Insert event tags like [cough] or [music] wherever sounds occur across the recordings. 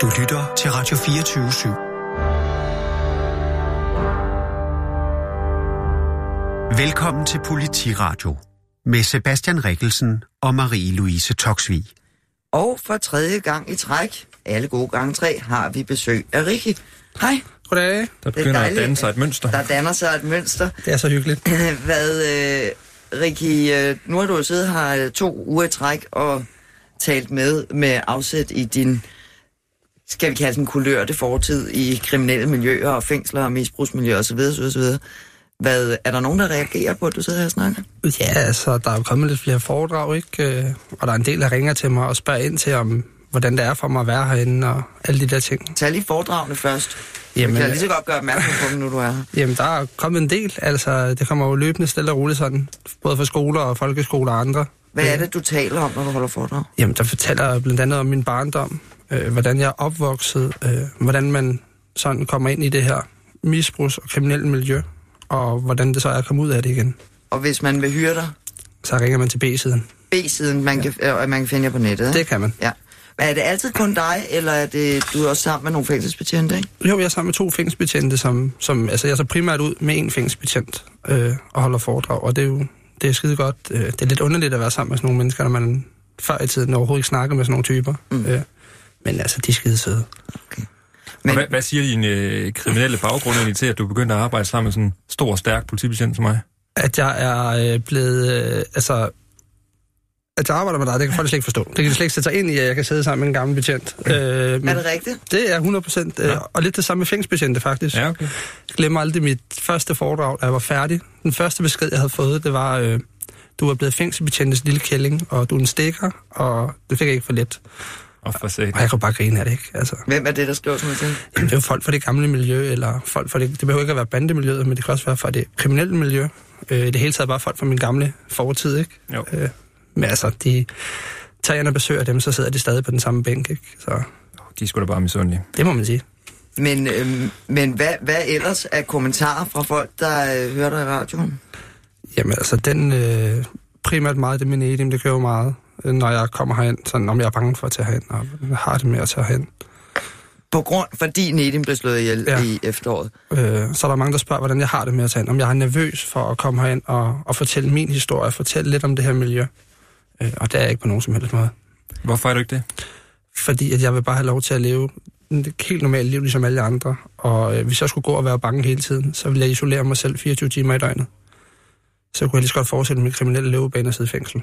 Du lytter til Radio 24 /7. Velkommen til Politiradio med Sebastian Rikkelsen og Marie-Louise Toksvig. Og for tredje gang i træk, alle gode gange tre, har vi besøg af Rikke. Hej. Goddag. Der begynder at danne sig et mønster. Der danner sig et mønster. Det er så hyggeligt. [clears throat] Hvad, øh, Rikke, øh, nu har du siddet her to uger i træk og talt med med afsæt i din, skal vi kalde den kulørte fortid i kriminelle miljøer og fængsler og misbrugsmiljøer osv. osv. Hvad, er der nogen, der reagerer på, at du sidder her og snakker? Ja, altså, der er jo kommet lidt flere foredrag, ikke? Øh, Og der er en del, der ringer til mig og spørger ind til, om, hvordan det er for mig at være herinde og alle de der ting. Tag lige foredragene først. Jamen, jeg kan lige så godt gøre opmærksom på dem, nu du er her. [laughs] Jamen, der er kommet en del. Altså, det kommer jo løbende stille og roligt sådan. Både fra skoler og folkeskoler og andre. Hvad er det, du taler om, når du holder foredrag? Jamen, der fortæller jeg blandt andet om min barndom. Øh, hvordan jeg er opvokset. Øh, hvordan man sådan kommer ind i det her misbrugs- og kriminelle miljø. Og hvordan det så er at komme ud af det igen. Og hvis man vil hyre dig, Så ringer man til B-siden. B-siden, man, kan, øh, man kan finde jer på nettet, ikke? Det kan man. Ja. Men er det altid kun dig, eller er det, du er også sammen med nogle fængselsbetjente, ikke? Jo, jeg er sammen med to fængselsbetjente, som, som altså jeg så primært ud med en fængselsbetjent øh, og holder foredrag, og det er jo det er skide godt. Øh, det er lidt underligt at være sammen med sådan nogle mennesker, når man før i tiden overhovedet ikke snakker med sådan nogle typer. Mm. Øh, men altså, de er skide søde. Men- Men... Hvad, hvad siger din øh, kriminelle baggrund egentlig til, at du begyndte at arbejde sammen med sådan en stor og stærk politibetjent som mig? At jeg er øh, blevet, øh, altså, at jeg arbejder med dig, det kan folk slet ikke forstå. Det kan de slet ikke sætte sig ind i, at jeg kan sidde sammen med en gammel betjent. Øh, Er det rigtigt? det er 100 procent, øh, Ja. og lidt det samme med fængselsbetjente faktisk. Ja, okay. Jeg glemmer aldrig mit første foredrag, da jeg var færdig. Den første besked, jeg havde fået, det var, øh, du er blevet fængselsbetjentes lille kælling, og du er en stikker, og det fik jeg ikke for let. Og for sat. Og jeg kunne bare grine af det, ikke? Altså, Hvem er det, der skriver sådan noget det er jo folk fra det gamle miljø, eller folk fra det, det behøver ikke at være bandemiljøet, men det kan også være fra det kriminelle miljø. Øh, det hele taget bare folk fra min gamle fortid, ikke? Jo. Øh, men altså, de tager jeg og besøger dem, så sidder de stadig på den samme bænk, ikke? Så De skulle da bare misundelige. det må man sige. Men, øhm, men hvad, hvad ellers er kommentarer fra folk, der øh, hører dig i radioen? Jamen altså, den øh, primært meget det med Nedim, det kører jo meget, når jeg kommer herind, sådan om jeg er bange for at tage herind, og jeg har det med at tage herind. På grund, fordi Nedim blev slået ihjel ja. Ja. i efteråret. Øh, så er der mange, der spørger, hvordan jeg har det med at tage herind, om jeg er nervøs for at komme herind og, og fortælle min historie, fortælle lidt om det her miljø. Øh, og det er jeg ikke på nogen som helst måde. Hvorfor er du ikke det? Fordi at jeg vil bare have lov til at leve et helt normalt liv, ligesom alle andre. Og øh, hvis jeg skulle gå og være bange hele tiden, så ville jeg isolere mig selv 24 timer i døgnet. Så kunne jeg lige så godt fortsætte min kriminelle løbebane og sidde i fængsel.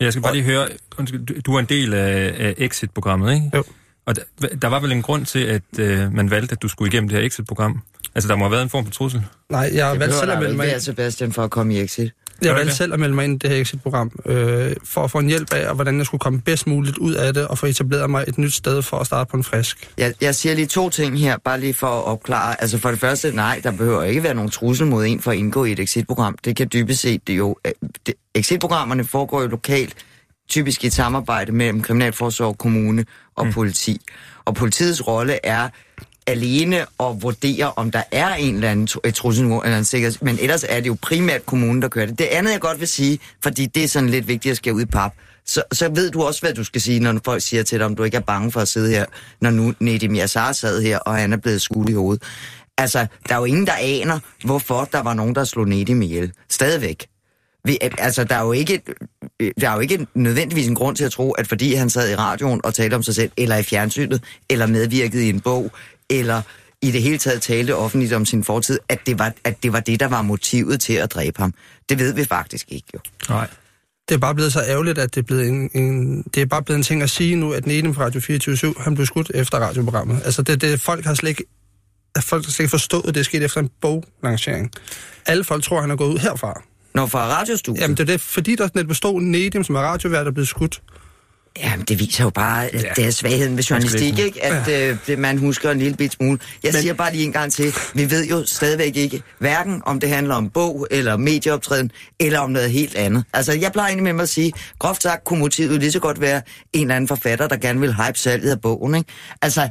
Jeg skal bare lige høre, undskyld, du- er en del af, af Exit-programmet, ikke? Jo. Og der, der var vel en grund til, at øh, man valgte, at du skulle igennem det her Exit-program? Altså, der må have været en form for trussel. Nej, jeg har Det valgt selv at melde mig ind. Sebastian, for at komme i exit. Jeg valgte selv at melde mig ind i det her exit-program, øh, for at få en hjælp af, og hvordan jeg skulle komme bedst muligt ud af det, og få etableret mig et nyt sted for at starte på en frisk. Jeg, jeg siger lige to ting her, bare lige for at opklare. Altså for det første, nej, der behøver ikke være nogen trussel mod en for at indgå i et exitprogram. Det kan dybest set det jo... øh, Det, exitprogrammerne foregår jo lokalt, typisk i et samarbejde mellem Kriminalforsorg, Kommune og mm. politi. Og politiets rolle er alene og vurdere, om der er en eller anden tru- eller en sikkerhed. Men ellers er det jo primært kommunen, der kører det. Det andet, jeg godt vil sige, fordi det er sådan lidt vigtigt at skære ud i pap, så, så ved du også, hvad du skal sige, når folk siger til dig, om du ikke er bange for at sidde her, når nu Nedim Yassar sad her, og han er blevet skudt i hovedet. Altså, der er jo ingen, der aner, hvorfor der var nogen, der slog Nedim ihjel. Stadigvæk. Vi, altså, der er, jo ikke, der er jo ikke nødvendigvis en grund til at tro, at fordi han sad i radioen og talte om sig selv, eller i fjernsynet, eller medvirkede i en bog, eller i det hele taget talte offentligt om sin fortid, at det var, at det, var det, der var motivet til at dræbe ham. Det ved vi faktisk ikke, jo. Nej. Det er bare blevet så ærgerligt, at det er, blevet en, en, det er bare blevet en ting at sige nu, at Nedim fra Radio 24 han blev skudt efter radioprogrammet. Altså, det, det, folk har slet ikke at folk har slet ikke forstået, at det er sket efter en boglancering. Alle folk tror, han er gået ud herfra. Når fra radiostudiet, Jamen, det er det, fordi der netop bestod Nedim, som er radiovært, der blev skudt. Jamen, det viser jo bare, at Ja. det er svagheden ved journalistik, ikke? At øh, det, man husker en lille bit smule. Jeg Men- siger bare lige en gang til, vi ved jo stadigvæk ikke, hverken om det handler om bog eller medieoptræden, eller om noget helt andet. Altså, jeg plejer egentlig med mig at sige, groft sagt kunne motivet lige så godt være en eller anden forfatter, der gerne vil hype salget af bogen, ikke? Altså,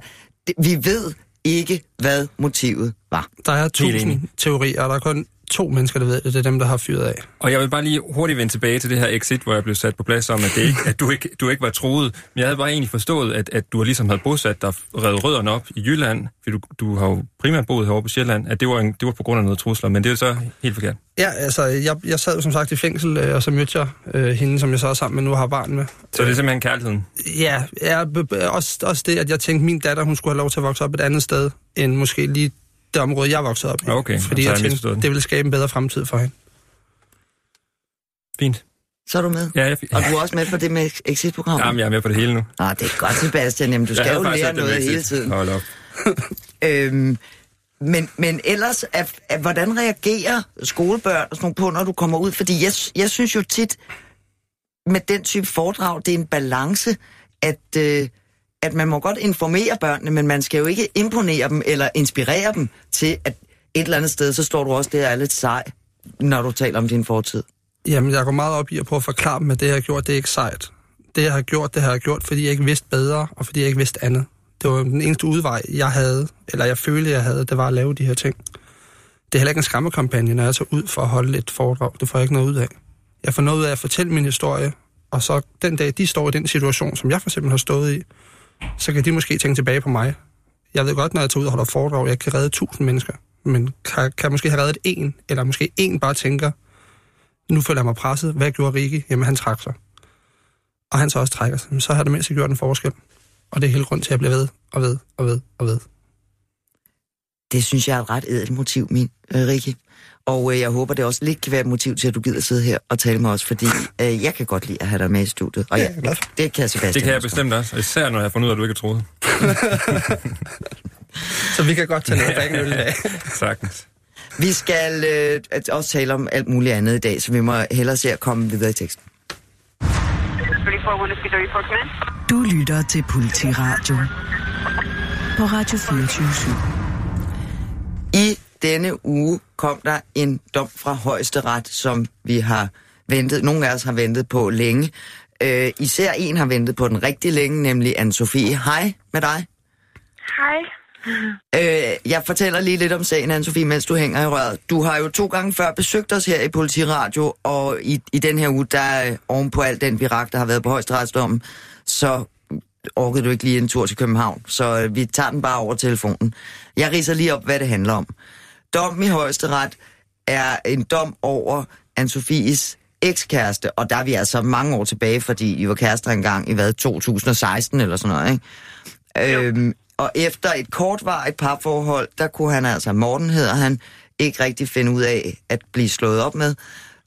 det, vi ved ikke, hvad motivet var. Der er tusind teorier, og der er kun to mennesker, der ved det. Det er dem, der har fyret af. Og jeg vil bare lige hurtigt vende tilbage til det her exit, hvor jeg blev sat på plads om, at, det ikke, [laughs] at du, ikke, du ikke var troet. Men jeg havde bare egentlig forstået, at, at du ligesom havde bosat dig, reddet rødderne op i Jylland, fordi du, du har jo primært boet herovre på Sjælland, at det var, en, det var på grund af noget trusler, men det er så helt forkert. Ja, altså, jeg, jeg sad som sagt i fængsel, øh, og så mødte jeg øh, hende, som jeg så er sammen med nu har barn med. Så det er simpelthen kærligheden? Ja, ja også, også det, at jeg tænkte, min datter, hun skulle have lov til at vokse op et andet sted, end måske lige det område, jeg voksede op i. Okay, fordi jeg jeg tænkte, det ville skabe en bedre fremtid for hende. Fint. Så er du med. Ja, jeg, Og du er også med på det med exit-programmet? Jamen, jeg er med på det hele nu. Nej, det er godt, Sebastian. Jamen, du skal jo lære noget hele tiden. Hold op. [laughs] Øhm, men, men ellers, at, at, hvordan reagerer skolebørn og sådan på, når du kommer ud? Fordi jeg, jeg synes jo tit, med den type foredrag, det er en balance, at, øh, at man må godt informere børnene, men man skal jo ikke imponere dem eller inspirere dem til, at et eller andet sted, så står du også der og er lidt sej, når du taler om din fortid. Jamen, jeg går meget op i at prøve at forklare dem, at det, jeg har gjort, det er ikke sejt. Det, jeg har gjort, det har jeg gjort, fordi jeg ikke vidste bedre, og fordi jeg ikke vidste andet. Det var den eneste udvej, jeg havde, eller jeg følte, jeg havde, det var at lave de her ting. Det er heller ikke en skræmmekampagne, når jeg tager ud for at holde et foredrag. Det får jeg ikke noget ud af. Jeg får noget ud af at fortælle min historie, og så den dag, de står i den situation, som jeg for eksempel har stået i, så kan de måske tænke tilbage på mig. Jeg ved godt, når jeg tager ud og holder foredrag, jeg kan redde tusind mennesker, men kan, kan måske have reddet en, eller måske en bare tænker, nu føler jeg mig presset. Hvad gjorde Rikke? Jamen, han trak sig. Og han så også trækker sig. Men så har det mindst gjort en forskel. Og det er hele grund til, at jeg bliver ved og ved og ved og ved. Det synes jeg er et ret ædelt motiv, min øh, Rikke. Og øh, jeg håber, det også lidt kan være et motiv til, at du gider sidde her og tale med os, fordi øh, jeg kan godt lide at have dig med i studiet. Og Ja, ja, jeg er for. det kan Sebastian Det kan jeg også. bestemt også, især når jeg har fundet ud af, at du ikke er troet. [laughs] Så vi kan godt tage noget [laughs] bag øl i dag. [laughs] Sagtens. Vi skal øh, også tale om alt muligt andet i dag, så vi må hellere se at komme videre i teksten. 34 Whiskey 34 Command. Du lytter til Politiradio på Radio 24 I denne uge kom der en dom fra højesteret, som vi har ventet, nogle af os har ventet på længe. Øh, især en har ventet på den rigtig længe, nemlig Anne-Sophie. Hej med dig. Hej. Øh, jeg fortæller lige lidt om sagen, Anne-Sophie, mens du hænger i røret. Du har jo to gange før besøgt os her i Politiradio, og i, i den her uge, der er oven på al den virak, der har været på højesteretsdommen, så orkede du ikke lige en tur til København. Så øh, vi tager den bare over telefonen. Jeg riser lige op, hvad det handler om. Dommen i højesteret er en dom over Anne-Sophies ekskæreste, og der er vi altså mange år tilbage, fordi I var kærester engang i hvad, 2016 eller sådan noget, ikke? Øhm, og efter et kortvarigt parforhold, der kunne han altså, Morten hedder han, ikke rigtig finde ud af at blive slået op med.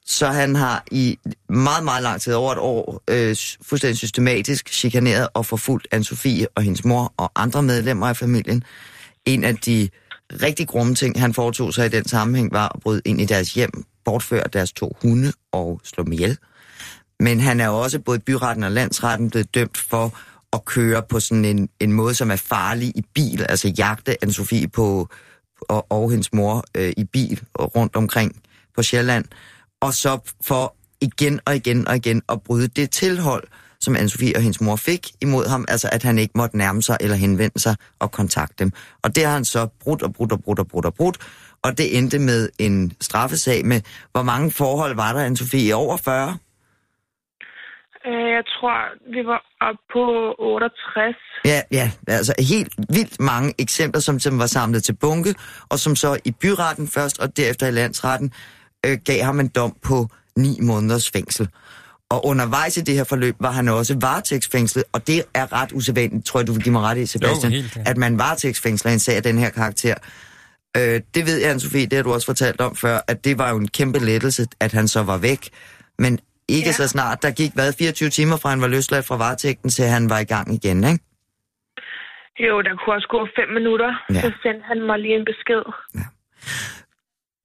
Så han har i meget, meget lang tid, over et år, øh, fuldstændig systematisk chikaneret og forfulgt Anne-Sophie og hendes mor og andre medlemmer af familien. En af de rigtig grumme ting, han foretog sig i den sammenhæng, var at bryde ind i deres hjem, bortføre deres to hunde og slå dem ihjel. Men han er også både i byretten og landsretten blevet dømt for at køre på sådan en, en måde, som er farlig i bil, altså jagte anne Sofie på, og, og hendes mor øh, i bil og rundt omkring på Sjælland, og så for igen og igen og igen at bryde det tilhold, som Anne-Sophie og hendes mor fik imod ham, altså at han ikke måtte nærme sig eller henvende sig og kontakte dem. Og det har han så brudt og brudt og brudt og brudt og brudt, og det endte med en straffesag med, hvor mange forhold var der, Anne-Sophie? Over 40? Øh, jeg tror, vi var oppe på 68. Ja, ja, altså helt vildt mange eksempler, som, som var samlet til bunke, og som så i byretten først, og derefter i landsretten, øh, gav ham en dom på ni måneders fængsel. Og undervejs i det her forløb var han også varetægtsfængslet, og det er ret usædvanligt, tror jeg, du vil give mig ret i, Sebastian, helt klart. at man varetægtsfængsler en sag af den her karakter. Øh, det ved jeg, Anne-Sophie, det har du også fortalt om før, at det var jo en kæmpe lettelse, at han så var væk. Men ikke ja. Ja. så snart. Der gik, hvad, 24 timer fra han var løsladt fra varetægten, til han var i gang igen, ikke? Jo, der kunne også gå fem minutter, Ja. ja. så sendte han mig lige en besked.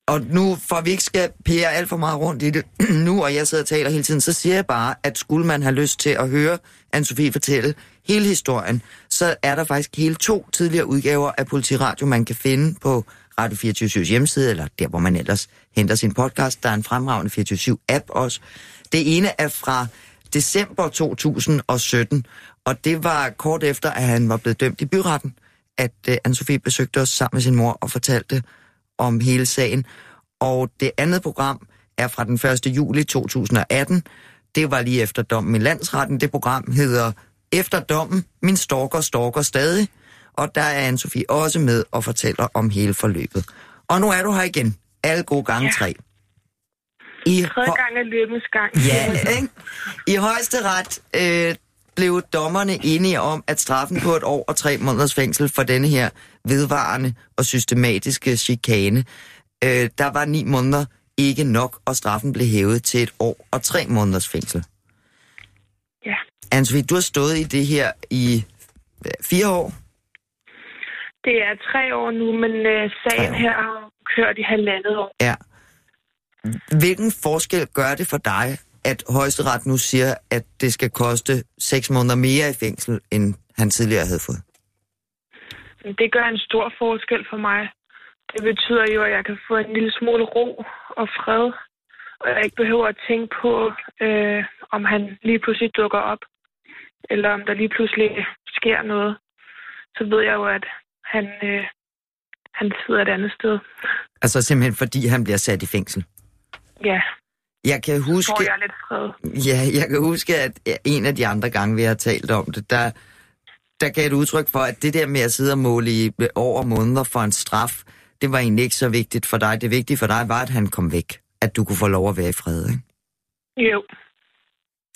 Og nu, for vi ikke skal pære alt for meget rundt i det [clears throat] nu, og jeg sidder og taler hele tiden, så siger jeg bare, at skulle man have lyst til at høre Anne-Sophie fortælle hele historien, så er der faktisk hele to tidligere udgaver af Politiradio, man kan finde på Radio 24 hjemmeside, eller der, hvor man ellers henter sin podcast. Der er en fremragende 24-7-app også. Det ene er fra december 2017, og det var kort efter, at han var blevet dømt i byretten, at uh, Anne-Sophie besøgte os sammen med sin mor og fortalte om hele sagen. Og det andet program er fra den 1. juli 2018. Det var lige efter dommen i landsretten. Det program hedder Efter dommen, min stalker stalker stadig. Og der er Anne-Sophie også med og fortæller om hele forløbet. Og nu er du her igen. Alle gode gange Ja. tre. I Tredje gang er løbens gang. Ja, ikke? I højesteret øh, blev dommerne enige om, at straffen på et år og tre måneders fængsel for denne her vedvarende og systematiske chikane, øh, der var ni måneder ikke nok, og straffen blev hævet til et år og tre måneders fængsel. Ja. Ansvig, du har stået i det her i fire år. Det er tre år nu, men øh, sagen her har kørt i halvandet år. Ja. Hvilken forskel gør det for dig, at højesteret nu siger, at det skal koste seks måneder mere i fængsel, end han tidligere havde fået? Det gør en stor forskel for mig. Det betyder jo, at jeg kan få en lille smule ro og fred, og jeg ikke behøver at tænke på, øh, om han lige pludselig dukker op, eller om der lige pludselig sker noget. Så ved jeg jo, at han, øh, han sidder et andet sted. Altså simpelthen fordi han bliver sat i fængsel. Ja, Jeg kan huske, jeg lidt fred. ja, jeg kan huske, at en af de andre gange, vi har talt om det, der, der gav et udtryk for, at det der med at sidde og måle i over måneder for en straf, det var egentlig ikke så vigtigt for dig. Det vigtige for dig var, at han kom væk. At du kunne få lov at være i fred, ikke? Jo,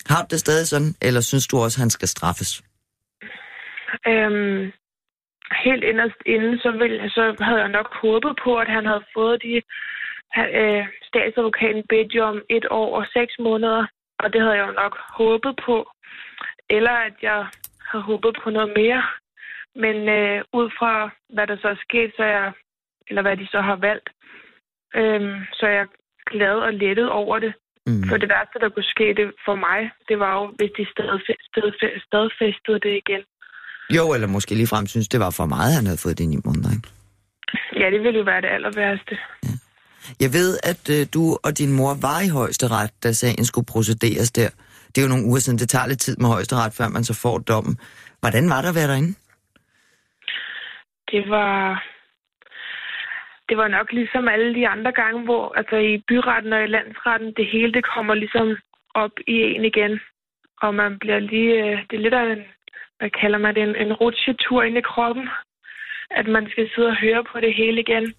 Har du det stadig sådan, eller synes du også, at han skal straffes? Øhm, helt inderst inde, så, ville, så havde jeg nok håbet på, at han havde fået de... Øh, statsadvokaten bedte jo om et år og seks måneder, og det havde jeg jo nok håbet på. Eller at jeg havde håbet på noget mere. Men øh, ud fra, hvad der så er sket, så jeg, eller hvad de så har valgt, øh, så er jeg glad og lettet over det. Mm. For det værste, der kunne ske det for mig, det var jo, hvis de stadfæ- stadfæ- stadfæstede det igen. Jo, eller måske ligefrem synes, det var for meget, han havde fået det i ni måneder, ikke? Ja, det ville jo være det aller værste. Jeg ved, at øh, du og din mor var i højesteret, da sagen skulle procederes der. Det er jo nogle uger siden. Det tager lidt tid med højesteret, før man så får dommen. Hvordan var der at være derinde? Det var... Det var nok ligesom alle de andre gange, hvor altså i byretten og i landsretten, det hele det kommer ligesom op i en igen. Og man bliver lige... Øh, det er lidt af en... Hvad kalder man det? En, en rutsjetur ind i kroppen. At man skal sidde og høre på det hele igen.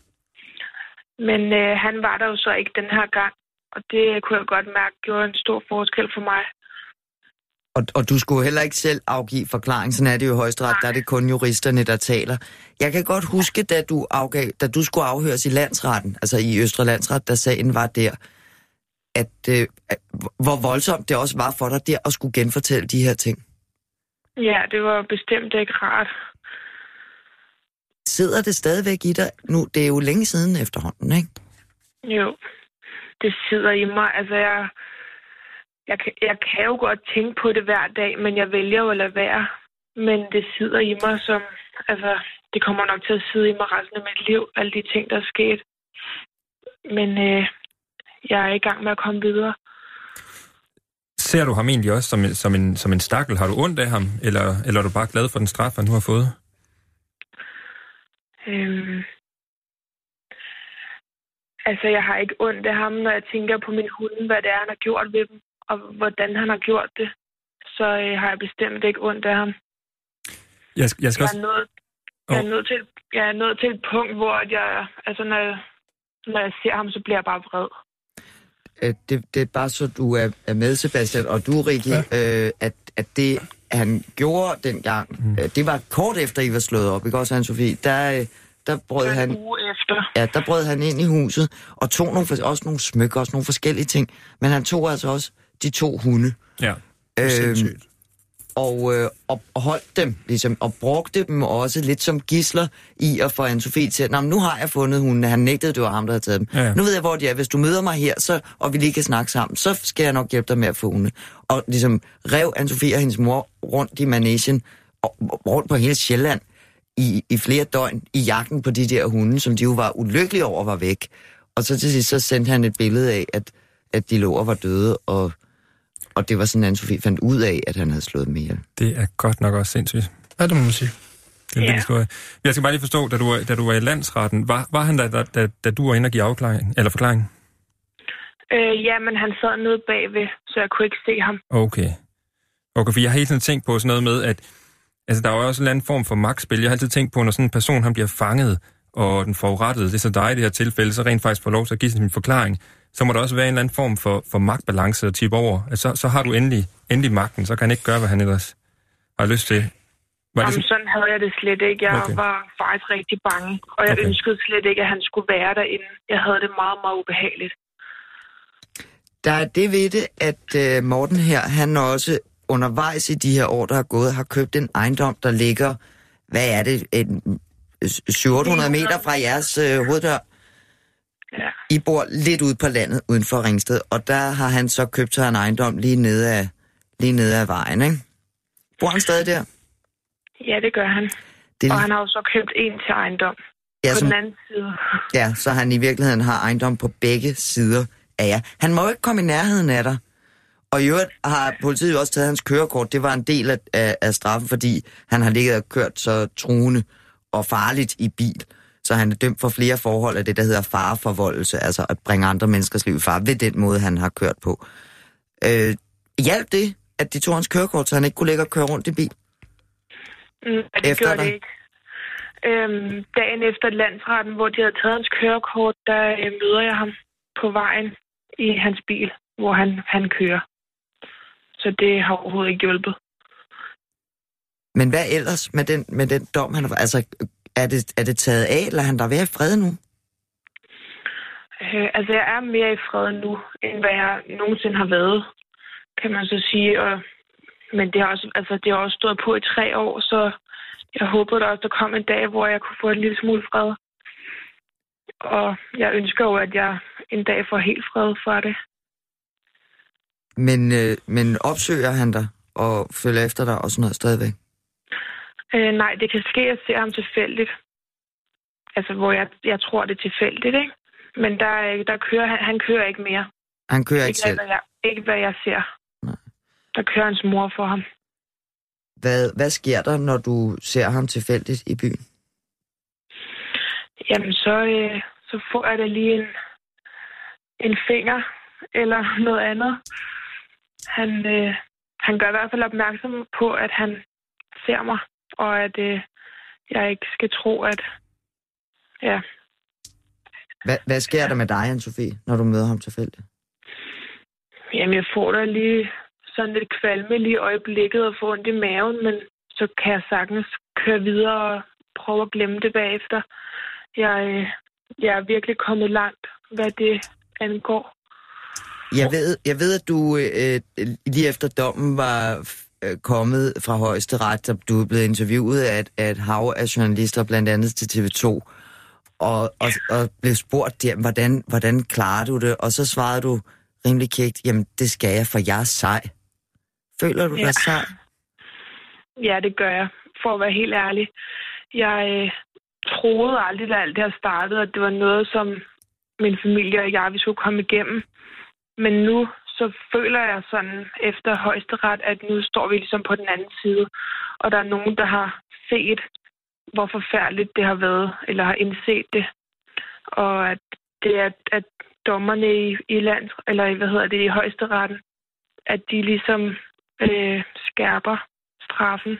Men øh, han var der jo så ikke den her gang. Og det kunne jeg godt mærke gjorde en stor forskel for mig. Og, og du skulle heller ikke selv afgive forklaring. Sådan er det jo i højesteret. Der er det kun juristerne, der taler. Jeg kan godt huske, da du, afgav, da du skulle afhøres i landsretten, altså i Østre Landsret, da sagen var der, at, øh, at hvor voldsomt det også var for dig der at skulle genfortælle de her ting. Ja, det var bestemt ikke rart. Sidder det stadigvæk i dig nu? Det er jo længe siden efterhånden, ikke? Jo, det sidder i mig. Altså, jeg, jeg, kan- jeg kan jo godt tænke på det hver dag, men jeg vælger jo at lade være. Men det sidder i mig som... Altså, det kommer nok til at sidde i mig resten af mit liv, alle de ting, der er sket. Men øh, jeg er i gang med at komme videre. Ser du ham egentlig også som en, som en, som en stakkel? Har du ondt af ham, eller, eller er du bare glad for den straf, han nu har fået? Øhm, altså, jeg har ikke ondt af ham, når jeg tænker på min hunde, hvad det er, han har gjort ved dem, og hvordan han har gjort det. Så øh, har jeg bestemt ikke ondt af ham. Jeg, jeg skal Jeg er nået, jeg er nået, til, jeg er nået til et punkt, hvor at jeg, altså, når, jeg, når jeg ser ham, så bliver jeg bare vred. Øh, det, det er bare så, du er, er med, Sebastian, og du, Rikke, ja. øh, at, at det, han gjorde dengang, mm. øh, det var kort efter, I var slået op, ikke også, Anne-Sophie? Der, øh, der brød En han... efter. Ja, der brød han ind i huset og tog nogle, også nogle smykker, også nogle forskellige ting. Men han tog altså også de to hunde. Ja. Øhm, Sindssygt. Og, øh, og, holdt dem, ligesom, og brugte dem også lidt som gisler i at få Anne-Sophie til, at nu har jeg fundet hundene, han nægtede, det var ham, der havde taget dem. Ja. Nu ved jeg, hvor de er. Hvis du møder mig her, så, og vi lige kan snakke sammen, så skal jeg nok hjælpe dig med at få hunde. Og ligesom rev Anne-Sophie og hendes mor rundt i Manesien, og rundt på hele Sjælland, i, i flere døgn, i jagten på de der hunde, som de jo var ulykkelige over, var væk. Og så til sidst, så sendte han et billede af, at, at de lå og var døde, og, og det var sådan, Anne-Sophie fandt ud af, at han havde slået dem ihjel. Det er godt nok også sindssygt. Ja, det må man sige. Det er en Ja. historie. Jeg skal bare lige forstå, da du, var- da du var i landsretten, var, var han der, da, da, da du var inde og give afklaring, eller forklaring? Øh, ja, men han sad nede bagved, så jeg kunne ikke se ham. Okay. Okay, for jeg har hele tiden tænkt på sådan noget med, at altså, der er jo også en eller anden form for magtspil. Jeg har altid tænkt på, når sådan en person han bliver fanget, og den forurettede, det er så dig i det her tilfælde, så rent faktisk får lov til at give sin forklaring, så må der også være en eller anden form for, for magtbalance at tippe over. Altså, så, så har du endelig, endelig magten, så kan han ikke gøre, hvad han ellers har lyst til. Var det Jamen, sådan? sådan havde jeg det slet ikke. Jeg Okay. var faktisk rigtig bange, og jeg Okay. okay. ønskede slet ikke, at han skulle være derinde. Jeg havde det meget, meget ubehageligt. Der er det ved det, at øh, Morten her, han også undervejs i de her år, der er gået, har købt en ejendom, der ligger, hvad er det, en, 700 meter fra jeres øh, hoveddør. Ja. I bor lidt ude på landet uden for Ringsted, og der har han så købt sig en ejendom lige nede af, lige nede af vejen, ikke? Bor han stadig der? ja, det gør han. Det, Og han har jo så købt en til ejendom ja, på som, den anden side. [laughs] ja, så han i virkeligheden har ejendom på begge sider af jer. Han må jo ikke komme i nærheden af dig. Og i øvrigt har politiet også taget hans kørekort. Det var en del af, af, af straffen, fordi han har ligget og kørt så truende og farligt i bil. Så han er dømt for flere forhold af det, der hedder fareforvoldelse, altså at bringe andre menneskers liv i fare ved den måde, han har kørt på. Øh, hjalp det, at de tog hans kørekort, så han ikke kunne ligge og køre rundt i bil? Mm, det Efter gjorde dig? det ikke. Øhm, dagen efter landsretten, hvor de havde taget hans kørekort, der øh, møder jeg ham på vejen i hans bil, hvor han, han kører. Så det har overhovedet ikke hjulpet. Men hvad ellers med den, med den dom? Han har, altså, er det, er det taget af, eller er han der ved i fred nu? Øh, altså, jeg er mere i fred nu, end hvad jeg nogensinde har været, kan man så sige. Og, men det har, også, altså, det har også stået på i tre år, så jeg håber da også, der kom en dag, hvor jeg kunne få en lille smule fred. Og jeg ønsker jo, at jeg en dag får helt fred for det. Men, øh, men opsøger han dig og følger efter dig og sådan noget stadigvæk? Øh, nej, det kan ske, at jeg ser ham tilfældigt. Altså, hvor jeg, jeg tror, det er tilfældigt, ikke? Men der, er der kører, han, han kører ikke mere. Han kører ikke Ikke, selv. hvad jeg, ikke hvad jeg ser. Nej. Der kører hans mor for ham. Hvad, hvad sker der, når du ser ham tilfældigt i byen? Jamen, så, øh, så får jeg da lige en, en finger eller [laughs] noget andet. Han, øh, han gør i hvert fald opmærksom på, at han ser mig, og at øh, jeg ikke skal tro, at... Ja, Hvad, hvad sker der med dig, Anne-Sophie, når du møder ham tilfældigt? Jamen, jeg får da lige sådan lidt kvalme lige i øjeblikket og får ondt i maven, men så kan jeg sagtens køre videre og prøve at glemme det bagefter. Jeg, øh, jeg er virkelig kommet langt, hvad det angår. Jeg ved, jeg ved at du øh, lige efter dommen var øh, kommet fra højesteret, og du er blevet interviewet af, et- af et hav af journalister, blandt andet til TV2, og, og, og blev spurgt, jamen, hvordan, hvordan klarer du det? Og så svarede du rimelig kægt, jamen det skal jeg, for jeg er sej. Føler du dig Ja. sej? Ja, det gør jeg, for at være helt ærlig. Jeg øh, troede aldrig, da alt det her startede, at det var noget, som min familie og jeg, vi skulle komme igennem. Men nu så føler jeg sådan efter højesteret, at nu står vi ligesom på den anden side. Og der er nogen, der har set, hvor forfærdeligt det har været, eller har indset det. Og at det er, at dommerne i, i land, eller i, hvad hedder det, i højesteretten, at de ligesom øh, skærper straffen.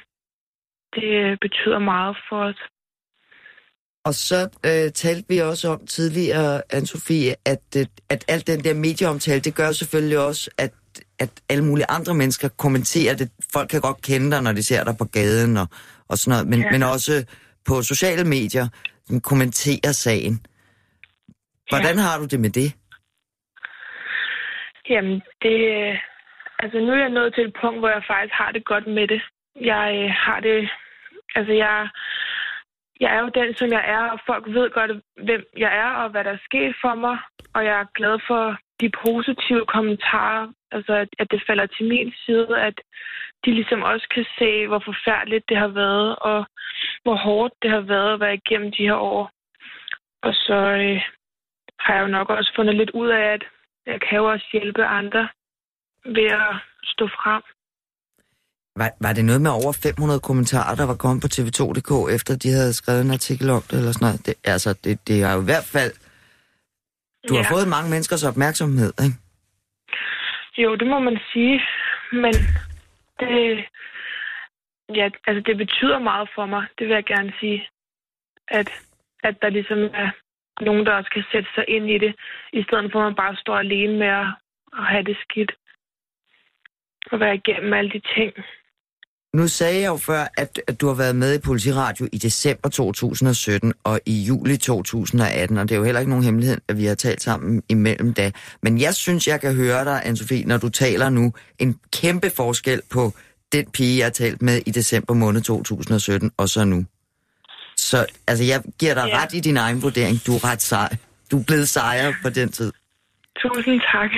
Det øh, betyder meget for os. Og så øh, talte vi også om tidligere, Anne-Sophie, at, øh, at alt den der medieomtale, det gør selvfølgelig også, at, at alle mulige andre mennesker kommenterer det. Folk kan godt kende dig, når de ser dig på gaden og, og sådan noget, men, ja. Men også på sociale medier som kommenterer sagen. Hvordan ja. har du det med det? Jamen, det... Altså, nu er jeg nået til et punkt, hvor jeg faktisk har det godt med det. Jeg øh, har det... Altså, jeg, jeg er jo den, som jeg er, og folk ved godt, hvem jeg er, og hvad der er sket for mig. Og jeg er glad for de positive kommentarer, altså at, at det falder til min side, at de ligesom også kan se, hvor forfærdeligt det har været, og hvor hårdt det har været at være igennem de her år. Og så øh, har jeg jo nok også fundet lidt ud af, at jeg kan jo også hjælpe andre ved at stå frem. Var, var det noget med over 500 kommentarer, der var kommet på tv2.dk, efter de havde skrevet en artikel om det, eller sådan noget? Det, altså, det, det har jo i hvert fald... Du ja. har fået mange menneskers opmærksomhed, ikke? Jo, det må man sige. Men det, ja, altså det betyder meget for mig, det vil jeg gerne sige. At, at der ligesom er nogen, der også kan sætte sig ind i det, i stedet for at man bare står alene med at, at have det skidt. Og være igennem alle de ting. Nu sagde jeg jo før, at, at du har været med i Politiradio i december 2017 og i juli 2018, og det er jo heller ikke nogen hemmelighed, at vi har talt sammen imellem da. Men jeg synes, jeg kan høre dig, anne når du taler nu, en kæmpe forskel på den pige, jeg har talt med i december måned 2017, og så nu. Så altså, jeg giver dig ja. ret i din egen vurdering. Du er ret sej. Du er blevet sejere på den tid. Tusind tak.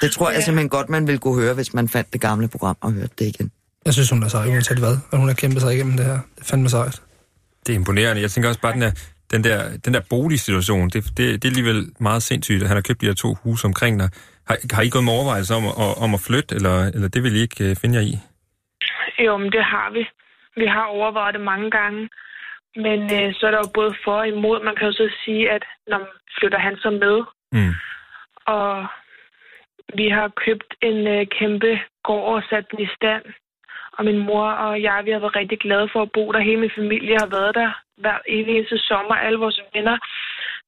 det tror ja. jeg simpelthen godt, man ville kunne høre, hvis man fandt det gamle program og hørte det igen. Jeg synes, hun er sej, uanset hvad. Og hun har kæmpet sig igennem det her. Det er fandme sejt. Det er imponerende. Jeg tænker også bare, den der, den der, den der boligsituation, det, det, det er alligevel meget sindssygt, at han har købt de her to huse omkring dig. Har, har I gået med overvejelser om, om, om at flytte, eller, eller det vil I ikke uh, finde jer i? Jo, men det har vi. Vi har overvejet det mange gange. Men øh, så er der jo både for og imod. Man kan jo så sige, at når flytter han så med. Mm. Og vi har købt en øh, kæmpe gård og sat den i stand. Og min mor og jeg, vi har været rigtig glade for at bo der. Hele min familie har været der hver eneste sommer. Alle vores venner.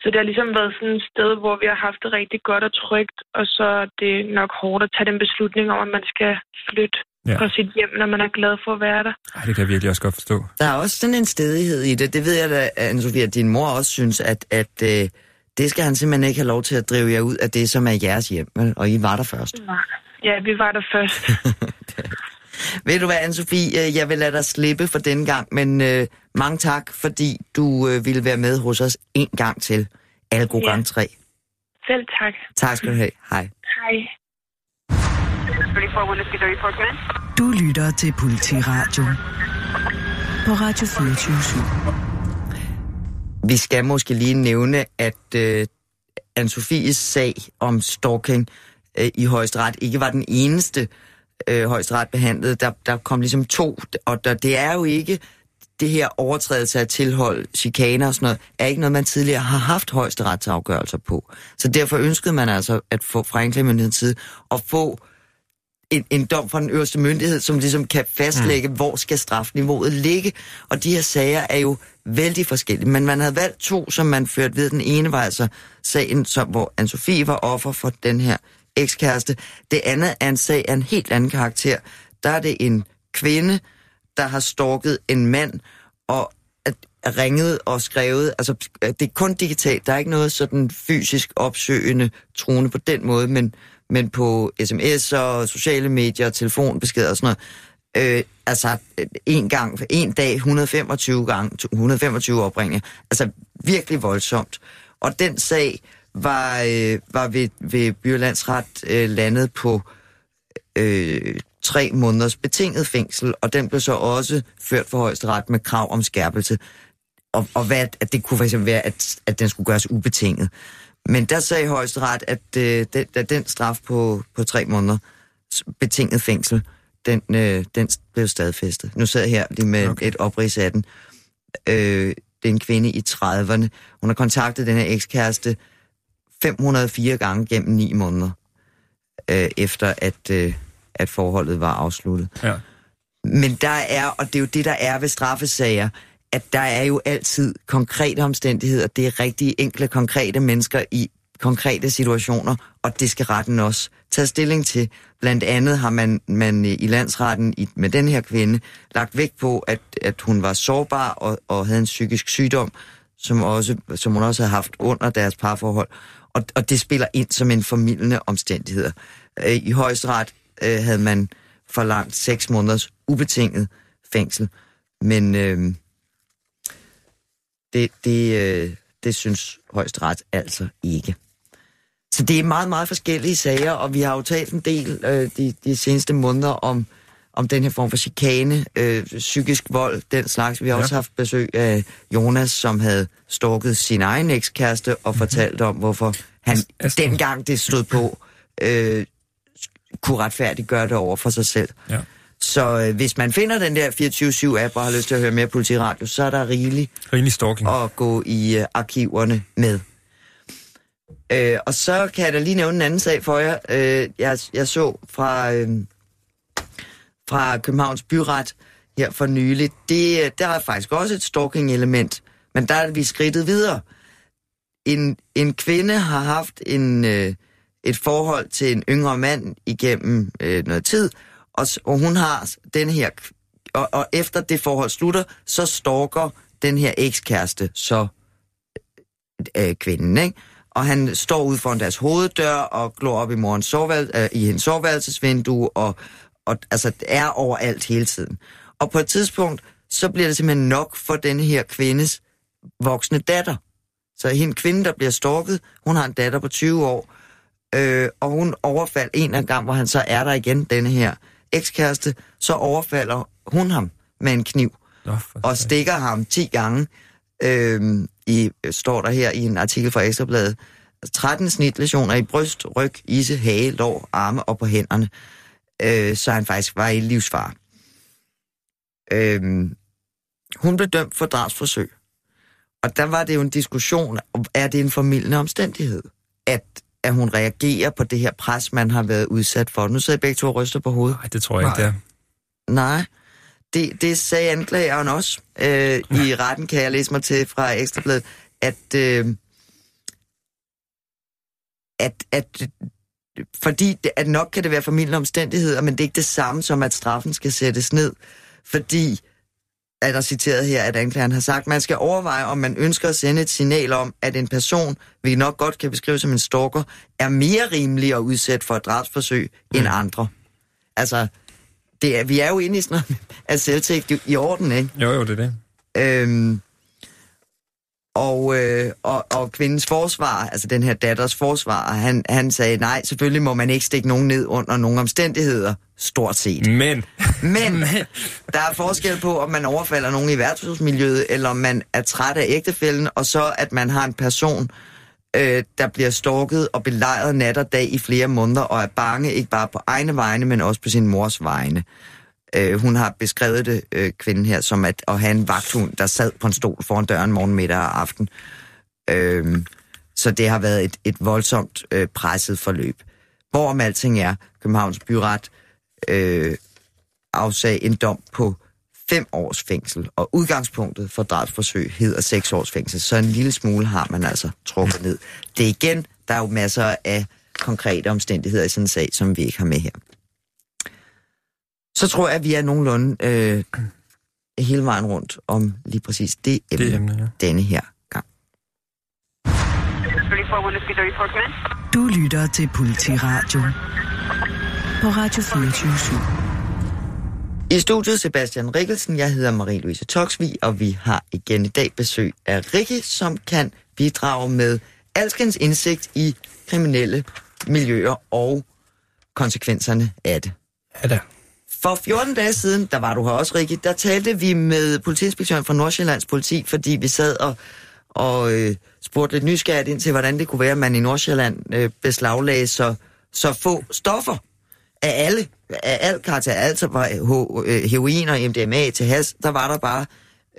Så det har ligesom været sådan et sted, hvor vi har haft det rigtig godt og trygt, og så er det nok hårdt at tage den beslutning om, at man skal flytte ja. fra sit hjem, når man er glad for at være der. Ej, det kan jeg virkelig også godt forstå. Der er også sådan en stedighed i det. Det ved jeg da, Anne-Sophie, at din mor også synes, at, at øh, det skal han simpelthen ikke have lov til at drive jer ud af det, som er jeres hjem. Og I var der først. Nej. Ja, vi var der først. [laughs] [laughs] Ved du hvad, Anne-Sophie, øh, jeg vil lade dig slippe for denne gang, men øh, mange tak, fordi du øh, ville være med hos os en gang til. Alle gode ja. gange tre. Selv tak. Tak skal du have. Hej. Hej. Du lytter til Politiradio på Radio 24 Vi skal måske lige nævne, at øh, Anne-Sophies sag om stalking øh, i højesteret ikke var den eneste, øh, højesteret behandlede. Der, der kom ligesom to, og der, det er jo ikke det her overtrædelse af tilhold, chikaner og sådan noget, er ikke noget, man tidligere har haft højesteretsafgørelser på. Så derfor ønskede man altså at få fra anklagemyndighedens side at få en, en dom fra den øverste myndighed, som ligesom kan fastlægge, mm. hvor skal strafniveauet ligge. Og de her sager er jo vældig forskellige. Men man havde valgt to, som man førte ved. Den ene var altså sagen, som, hvor Anne-Sophie var offer for den her ekskæreste. Det andet er en sag af en helt anden karakter. Der er det en kvinde, der har stalket en mand, og ringet og skrevet, altså det er kun digitalt, der er ikke noget sådan fysisk opsøgende truende på den måde, men, men på sms og sociale medier, telefonbeskeder og sådan noget, øh, altså en gang, en dag, 125 gange, 125 opringninger, altså virkelig voldsomt. Og den sag var, øh, var ved, ved Byrlandsret øh, landet på øh, tre måneders betinget fængsel, og den blev så også ført for højesteret med krav om skærpelse. Og, og hvad, at det kunne fx være, at, at den skulle gøres ubetinget. Men der sagde højesteret, at øh, den, at den straf på, på tre måneder betinget fængsel, den, øh, den blev stadfæstet. Nu sidder jeg her lige med okay. et oprids af den. Øh, det er en kvinde i 30'erne. Hun har kontaktet den her ekskæreste 504 gange gennem ni måneder, øh, efter at, øh, at forholdet var afsluttet. Ja. Men der er, og det er jo det, der er ved straffesager, at der er jo altid konkrete omstændigheder. Det er rigtig enkle, konkrete mennesker i konkrete situationer, og det skal retten også tage stilling til. Blandt andet har man, man i landsretten i, med den her kvinde lagt vægt på, at, at hun var sårbar og, og havde en psykisk sygdom, som, også, som hun også havde haft under deres parforhold. Og, og det spiller ind som en formidlende omstændighed. Øh, I højesteret øh, havde man forlangt seks måneders ubetinget fængsel, men øh, det, det, øh, det synes højesteret altså ikke. Så det er meget, meget forskellige sager, og vi har jo talt en del øh, de, de seneste måneder om, om den her form for chikane, øh, psykisk vold, den slags. Vi har ja. også haft besøg af Jonas, som havde stalket sin egen ekskæreste og mm-hmm. fortalt om, hvorfor han altså, dengang det stod på, øh, kunne retfærdiggøre det over for sig selv. Ja. Så øh, hvis man finder den der 24-7-app og har lyst til at høre mere politiradio, så er der rigeligt Rigelig stalking. at gå i øh, arkiverne med. Øh, og så kan jeg da lige nævne en anden sag for jer. Øh, jeg, jeg så fra, øh, fra Københavns Byret her for nylig. Det, øh, der er faktisk også et stalking-element, men der er vi skridtet videre. En, en kvinde har haft en, øh, et forhold til en yngre mand igennem øh, noget tid, og, og hun har den her... Og, og efter det forhold slutter, så stalker den her ekskæreste så øh, øh, kvinden, ikke? Og han står ude foran deres hoveddør og glor op i, morgens soveværel, øh, i hendes soveværelsesvindue og, og altså er overalt hele tiden. Og på et tidspunkt, så bliver det simpelthen nok for den her kvindes voksne datter. Så hende kvinde, der bliver stalket, hun har en datter på 20 år, øh, og hun overfalder en af gang, hvor han så er der igen, denne her ekskæreste, så overfalder hun ham med en kniv for og stikker ham 10 gange. Øhm, i, står der her i en artikel fra Ekstrabladet. 13 snitlesioner i bryst, ryg, ise, hage, lår, arme og på hænderne. Øh, så han faktisk var i livsfare. Øhm, hun blev dømt for drabsforsøg. Og der var det jo en diskussion, er det en formidlende omstændighed, at, at hun reagerer på det her pres, man har været udsat for. Nu sidder I begge to og ryster på hovedet. Nej, det tror jeg ikke, det er. Nej, det, det sagde anklageren også øh, i retten, kan jeg læse mig til fra Ekstrabladet, at, øh, at, at fordi det, at nok kan det være formidlende omstændigheder, men det er ikke det samme som, at straffen skal sættes ned, fordi er der citeret her, at anklageren har sagt, man skal overveje, om man ønsker at sende et signal om, at en person, vi nok godt kan beskrive som en stalker, er mere rimelig at udsætte for et drabsforsøg mm. end andre. Altså, det er, vi er jo inde i sådan noget, at selvtægt i, orden, ikke? Jo, jo, det er det. Øhm, og, øh, og, og kvindens forsvar, altså den her datters forsvar, han, han sagde, nej, selvfølgelig må man ikke stikke nogen ned under nogen omstændigheder, stort set. Men, Men [laughs] der er forskel på, om man overfalder nogen i værtshusmiljøet, eller om man er træt af ægtefælden, og så at man har en person, øh, der bliver stalket og belejret nat og dag i flere måneder, og er bange ikke bare på egne vegne, men også på sin mors vegne. Øh, hun har beskrevet det, øh, kvinden her, som at, at have en vagthund, der sad på en stol foran døren morgen, middag og aften. Øh, så det har været et, et voldsomt øh, presset forløb. Hvorom alting er, Københavns Byret øh, afsag en dom på fem års fængsel, og udgangspunktet for drabsforsøg hedder seks års fængsel, så en lille smule har man altså trukket ned. Det er igen, der er jo masser af konkrete omstændigheder i sådan en sag, som vi ikke har med her. Så tror jeg, at vi er nogenlunde øh, hele vejen rundt om lige præcis det emne, det emne, ja. denne her gang. 34 Du lytter til Politiradio på Radio 24 I studiet Sebastian Rikkelsen, jeg hedder Marie-Louise Toksvig, og vi har igen i dag besøg af Rikke, som kan bidrage med alskens indsigt i kriminelle miljøer og konsekvenserne af det. Ja da. For 14 dage siden, der var du her også, Rikke, der talte vi med politiinspektøren fra Nordsjællands politi, fordi vi sad og, og øh, spurgte lidt nysgerrigt ind til, hvordan det kunne være, at man i Nordsjælland øh, beslaglagde så, så få stoffer af alle, af alt karakter, altså var øh, heroin og MDMA til has, der var der bare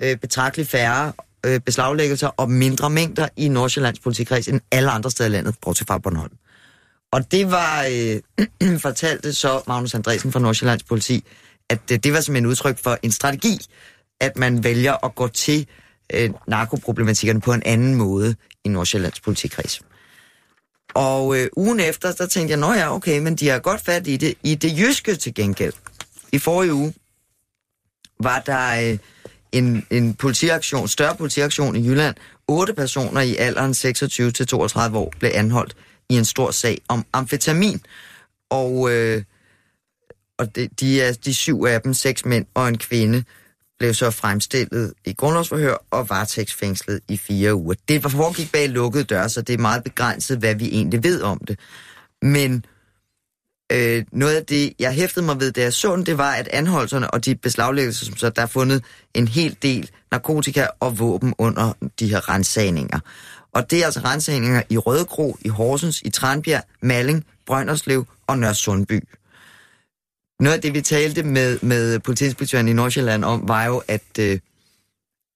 øh, betragteligt færre øh, beslaglæggelser og mindre mængder i Nordsjællands politikreds end alle andre steder i landet, bortset fra Bornholm. Og det var, øh, [clears throat] fortalte så Magnus Andresen fra Nordsjællands politi, at øh, det var som udtryk for en strategi, at man vælger at gå til øh, narkoproblematikkerne på en anden måde i Nordsjællands politikreds. Og øh, ugen efter, der tænkte jeg, nå ja, okay, men de har godt fat i det, i det jyske til gengæld. I forrige uge var der øh, en, en politiaktion, større politiaktion i Jylland. Otte personer i alderen 26 til 32 år blev anholdt i en stor sag om amfetamin. Og, øh, og de, de, er, de syv af dem, seks mænd og en kvinde, blev så fremstillet i grundlovsforhør og varetægtsfængslet i fire uger. Det foregik bag lukkede døre, så det er meget begrænset, hvad vi egentlig ved om det. Men øh, noget af det, jeg hæftede mig ved, da jeg så den, det var, at anholdelserne og de beslaglæggelser, som så der er fundet en hel del narkotika og våben under de her rensagninger. Og det er altså rensagninger i Rødekro, i Horsens, i Tranbjerg, Malling, Brønderslev og Nørresundby. noget af det, vi talte med, med politiinspektøren i Nordsjælland om, var jo, at, øh,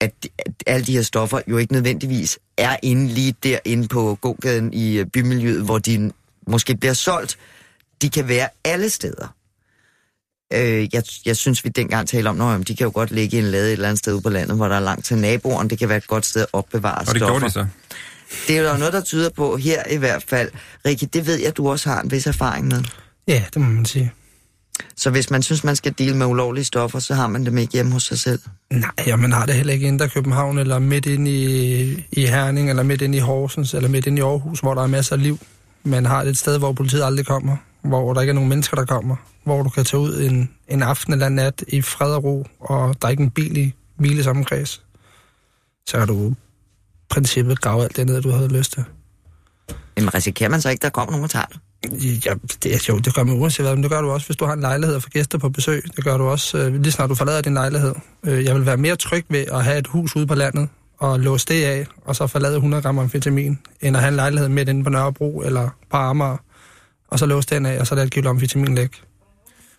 at, at alle de her stoffer jo ikke nødvendigvis er inde lige derinde på gågaden i øh, bymiljøet, hvor de måske bliver solgt. De kan være alle steder. Øh, jeg, jeg synes, vi dengang talte om, at de kan jo godt ligge i en lade et eller andet sted ude på landet, hvor der er langt til naboen. Det kan være et godt sted at opbevare Og det gjorde de stoffer. så. Det er jo noget, der tyder på her i hvert fald. Rikke, det ved jeg, du også har en vis erfaring med. Ja, det må man sige. Så hvis man synes, man skal dele med ulovlige stoffer, så har man dem ikke hjemme hos sig selv. Nej, og man har det heller ikke inde i København, eller midt inde i, i Herning, eller midt inde i Horsens, eller midt inde i Aarhus, hvor der er masser af liv. Man har det et sted, hvor politiet aldrig kommer, hvor der ikke er nogen mennesker, der kommer, hvor du kan tage ud en, en aften eller nat i fred og ro, og der er ikke en bil i hviles omkreds. Så kan du princippet grave alt det ned, du havde lyst til. Jamen risikerer man så ikke, der kommer nogen og tager det? Ja, det, er- jo, det gør man uanset hvad, men det gør du også, hvis du har en lejlighed og får gæster på besøg. Det gør du også, øh, lige snart du forlader din lejlighed. Øh, jeg vil være mere tryg ved at have et hus ude på landet og låse det af, og så forlade 100 gram amfetamin, end at have en lejlighed midt inde på Nørrebro eller på Amager, og så låse den af, og så lade et kilo amfetamin lægge.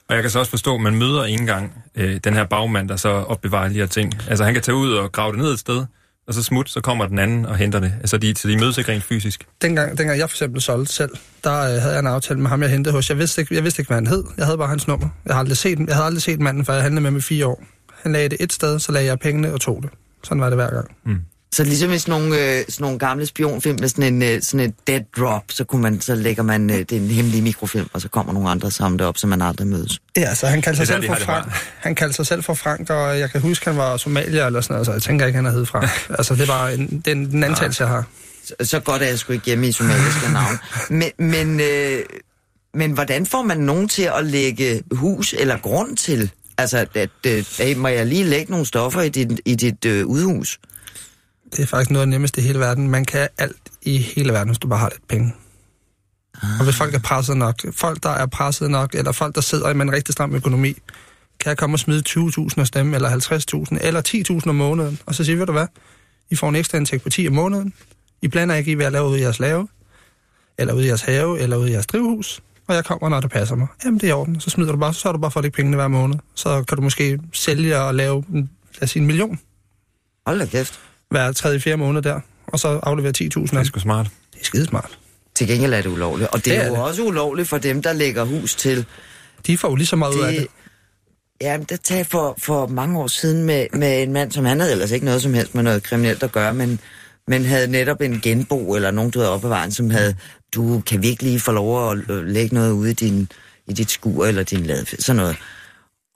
Og jeg kan så også forstå, at man møder ikke engang øh, den her bagmand, der så opbevarer de her ting. Altså han kan tage ud og grave det ned et sted, og så smut, så kommer den anden og henter det. Altså de, så de mødes ikke rent fysisk. Dengang, dengang jeg for eksempel solgte selv, der øh, havde jeg en aftale med ham, jeg hentede hos. Jeg vidste, ikke, jeg vidste ikke, hvad han hed. Jeg havde bare hans nummer. Jeg havde aldrig set, jeg havde aldrig set manden, for jeg handlede med ham i fire år. Han lagde det et sted, så lagde jeg pengene og tog det. Sådan var det hver gang. Så ligesom i sådan nogle, øh, sådan nogle gamle spionfilm med sådan en øh, sådan et dead drop, så, kunne man, så lægger man øh, den hemmelige mikrofilm, og så kommer nogle andre og samler det op, så man aldrig mødes. Ja, så han kaldte sig, selv for Frank. Han kaldte sig selv for Frank, og jeg kan huske, han var somalier eller sådan noget, så jeg tænker ikke, han er hed Frank. [laughs] altså, det var en, den, den antagelse, jeg har. Så, så godt er jeg sgu ikke hjemme i somaliske navn. Men, men, øh, men hvordan får man nogen til at lægge hus eller grund til? Altså, at, øh, hey, må jeg lige lægge nogle stoffer i dit, i dit øh, udhus? Det er faktisk noget af det nemmeste i hele verden. Man kan alt i hele verden, hvis du bare har lidt penge. Og hvis folk er presset nok, folk der er presset nok, eller folk der sidder med en rigtig stram økonomi, kan jeg komme og smide 20.000 af dem, eller 50.000, eller 10.000 om måneden, og så siger, ved du hvad, I får en ekstra indtægt på 10 om måneden, I blander ikke i, hvad jeg laver ude i jeres lave, eller ude i jeres have, eller ude i jeres drivhus, og jeg kommer, når det passer mig. Jamen, det er i orden. Så smider du bare, så sørger du bare for at lægge pengene hver måned. Så kan du måske sælge og lave, lad os sige, en million Hold da kæft hver tredje, fjerde måned der, og så aflevere 10.000 Det er sgu smart. Det er skidesmart. Til gengæld er det ulovligt. Og det, Det er, er jo det. også ulovligt for dem, der lægger hus til. De får jo lige så meget ud af det. Ja, det tager for, for mange år siden med, med en mand, som han havde ellers ikke noget som helst med noget kriminelt at gøre, men, men havde netop en genbo eller nogen, du havde opbevaret, som havde, du kan virkelig lige få lov at øh, lægge noget ude i, din, i dit skur eller din lade, sådan noget.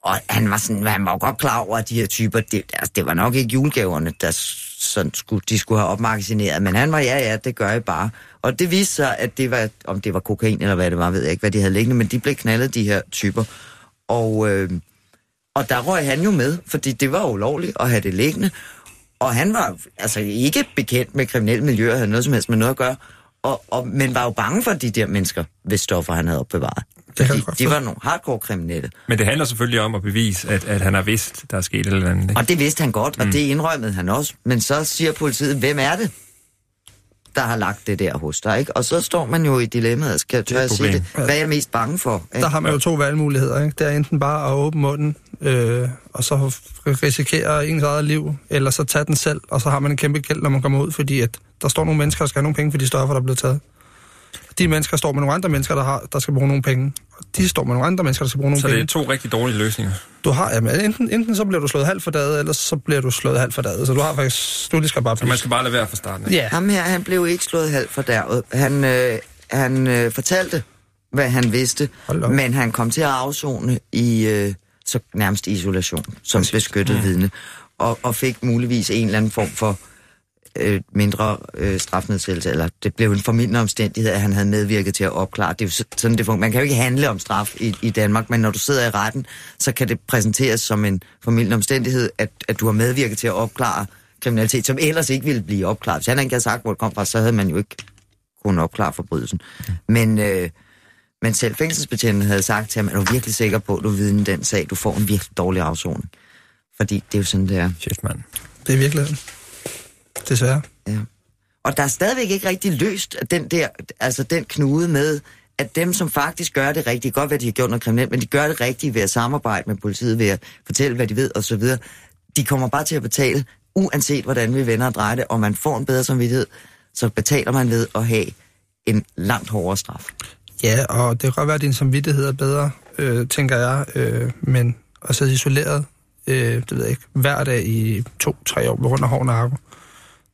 Og han var, sådan, han var jo godt klar over, at de her typer, det, altså, det var nok ikke julegaverne, der sådan skulle, de skulle have opmagasineret, men han var, ja, ja, det gør jeg bare. Og det viste sig, at det var, om det var kokain eller hvad det var, ved jeg ikke, hvad de havde liggende, men de blev knaldet, de her typer. Og, øh, og der røg han jo med, fordi det var ulovligt at have det liggende. Og han var altså ikke bekendt med kriminelle miljøer, havde noget som helst med noget at gøre, og, og, men var jo bange for de der mennesker, hvis stoffer han havde opbevaret. Det Fordi de var nogle hardcore kriminelle. Men det handler selvfølgelig om at bevise, at, at han har vidst, der er sket et eller andet. Ikke? Og det vidste han godt, og det indrømmede han også. Men så siger politiet, hvem er det, der har lagt det der hos dig, ikke? Og så står man jo i dilemmaet, skal jeg tør sige det? Hvad er jeg mest bange for? Der har man jo to valgmuligheder. Ikke? Det er enten bare at åbne munden, øh, og så risikere ens eget liv, eller så tage den selv, og så har man en kæmpe gæld, når man kommer ud, fordi at der står nogle mennesker, der skal have nogle penge for de stoffer, der er blevet taget. De mennesker står med nogle andre mennesker, der, har, der skal bruge nogle penge. Og de står med nogle andre mennesker, der skal bruge nogle Så det penge. er to rigtig dårlige løsninger. Du har, jamen, enten, enten så bliver du slået halvt for daget, eller så bliver du slået halvt for daget. Så du har faktisk, du lige skal bare Så man skal bare lade være fra starten. ikke? Ja, Ham her, han blev ikke slået halvt for derud. Han, øh, han øh, fortalte, hvad han vidste, men han kom til at afzone i øh, så nærmest isolation, som beskyttet Mm. vidne, og, og fik muligvis en eller anden form for øh, mindre øh, strafnedsættelse, eller det blev en formidlende omstændighed, at han havde medvirket til at opklare. Det er jo så- sådan, det fungerer. Man kan jo ikke handle om straf i, i Danmark, men når du sidder i retten, så kan det præsenteres som en formidlende omstændighed, at, at du har medvirket til at opklare kriminalitet, som ellers ikke ville blive opklaret. Hvis han ikke havde sagt, hvor det kom fra, så havde man jo ikke kunnet opklare forbrydelsen. Men, øh, men selv fængselsbetjenten havde sagt til ham, at du er virkelig sikker på, at du vidner den sag, du får en virkelig dårlig afsoning. Fordi det er jo sådan, det er. Shit, mand. det er virkeligheden. Desværre. Ja. Og der er stadigvæk ikke rigtig løst den der, altså den knude med, at dem, som faktisk gør det rigtigt, godt hvad de har gjort noget kriminelt, men de gør det rigtigt ved at samarbejde med politiet, ved at fortælle, hvad de ved osv., de kommer bare til at betale, uanset hvordan vi vender og drejer det, og man får en bedre samvittighed, så betaler man ved at have en langt hårdere straf. Ja, og det kan godt være, at din samvittighed er bedre, øh, tænker jeg, øh, men at sidde isoleret, øh, det ved jeg ikke, hver dag i to-tre år på grund af hård narko,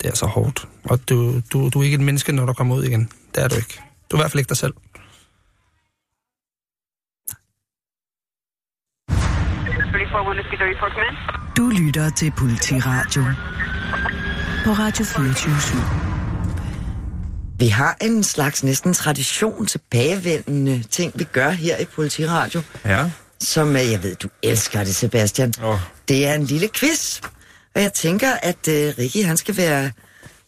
det er så hårdt. Og du, du, du er ikke et menneske, når du kommer ud igen. Det er du ikke. Du er i hvert fald ikke dig selv. Du lytter til Politiradio på Radio 24 Vi har en slags næsten tradition tilbagevendende ting, vi gør her i Politiradio, Ja. som øh, jeg ved, du elsker det, Sebastian. Åh. Det er en lille quiz, og jeg tænker, at øh, Rikke, han skal være,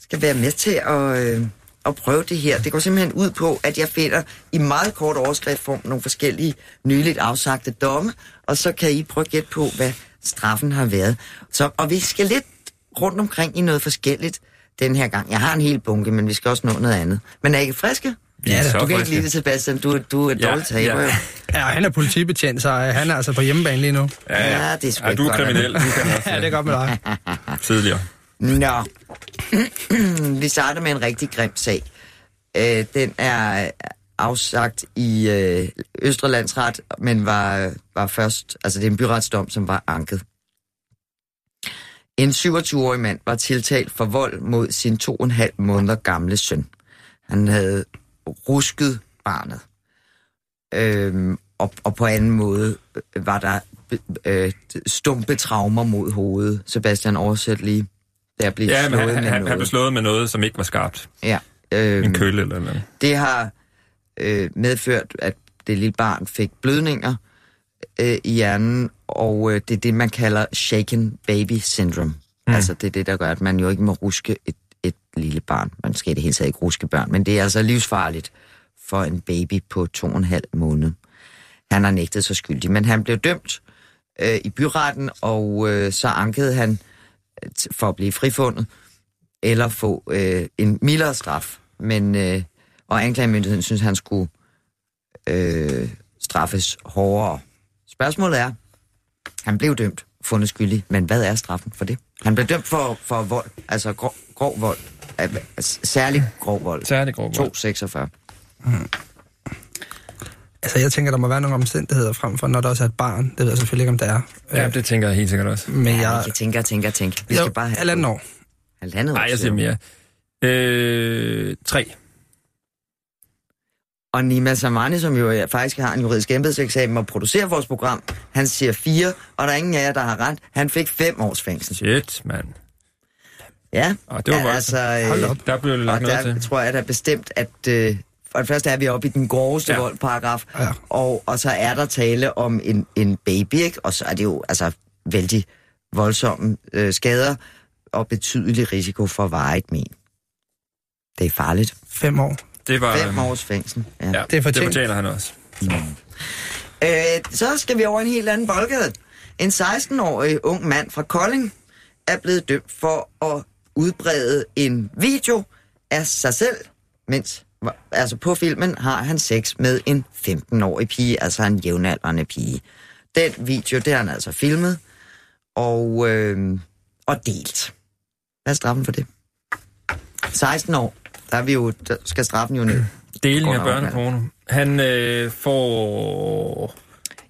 skal være med til at, øh, at prøve det her. Det går simpelthen ud på, at jeg finder i meget kort overskriftform nogle forskellige nyligt afsagte domme, og så kan I prøve at gætte på, hvad straffen har været. Så, og vi skal lidt rundt omkring i noget forskelligt den her gang. Jeg har en hel bunke, men vi skal også nå noget andet. Men er I ikke friske? Ja, da. Du kan ikke lide det, Sebastian. Du, du er et Ja, dårligt taber. ja. [laughs] Ja, han er politibetjent, så øh, han er altså på hjemmebane lige nu. Ja, ja. Ja, det er sgu ja, du er kriminel. Du kan [laughs] Ja, det er godt med dig. tidligere. Nå, [clears throat] vi starter med en rigtig grim sag. Øh, den er afsagt i øh, Østre Landsret, men var, var først, altså det er en byretsdom, som var anket. En 27-årig mand var tiltalt for vold mod sin to og en halv måneder gamle søn. Han havde rusket barnet. Øhm, og, og på anden måde var der øh, stumpe traumer mod hovedet. Sebastian, oversæt lige. Der blev Ja, slået han, med han, han noget. blev slået med noget, som ikke var skarpt. Ja. Øhm, En kølle eller noget. det har øh, medført, at det lille barn fik blødninger øh, i hjernen, og øh, det er det, man kalder shaken baby syndrome. Mm. Altså det er det, der gør, at man jo ikke må ruske et lille barn. Man skal i det hele taget ikke ruske børn, men det er altså livsfarligt for en baby på to og en halv måned. Han har nægtet sig skyldig, men han blev dømt øh, i byretten, og øh, så ankede han øh, for at blive frifundet, eller få øh, en mildere straf. Men, øh, og anklagemyndigheden synes, han skulle øh, straffes hårdere. Spørgsmålet er, han blev dømt, fundet skyldig, men hvad er straffen for det? Han blev dømt for, for vold, altså grov, grov vold, særlig grov vold. Særlig grov vold. 246. Altså, jeg tænker, der må være nogle omstændigheder frem for, når der også er et barn. Det ved jeg selvfølgelig ikke, om der er. Ja, det tænker jeg helt sikkert også. Men Ja, jeg... vi kan tænke og tænke og tænke. Vi jo, skal bare have halvanden år. halvandet Nej, år jeg siger mere. Øh, tre. Og Nima Samani, som jo øh, faktisk har en juridisk embedseksamen og producerer vores program, han siger fire, og der er ingen af jer, der har ret. Han fik fem års fængsel. Shit, mand. Ja, Og det var ja, altså, Hold øh, op. Der blev lagt og noget der til. tror jeg da bestemt, at øh, for det første er vi oppe i den groveste Ja. voldparagraf, Ja. og, og så er der tale om en, en baby, ikke? og så er det jo altså vældig voldsomme øh, skader og betydelig risiko for varigt men. Det er farligt. Fem år. Det var... Fem års fængsel. Ja. Ja, Det er det fortjener han også. Øh, så skal vi over en helt anden boldgade. En 16-årig ung mand fra Kolding er blevet dømt for at udbrede en video af sig selv, mens altså på filmen har han sex med en 15-årig pige, altså en jævnaldrende pige. Den video, det har han altså filmet og, øh, og delt. Hvad er straffen for det? 16 år, der, er vi jo, der skal straffen jo ned. Deling af børneporno. Han øh, får...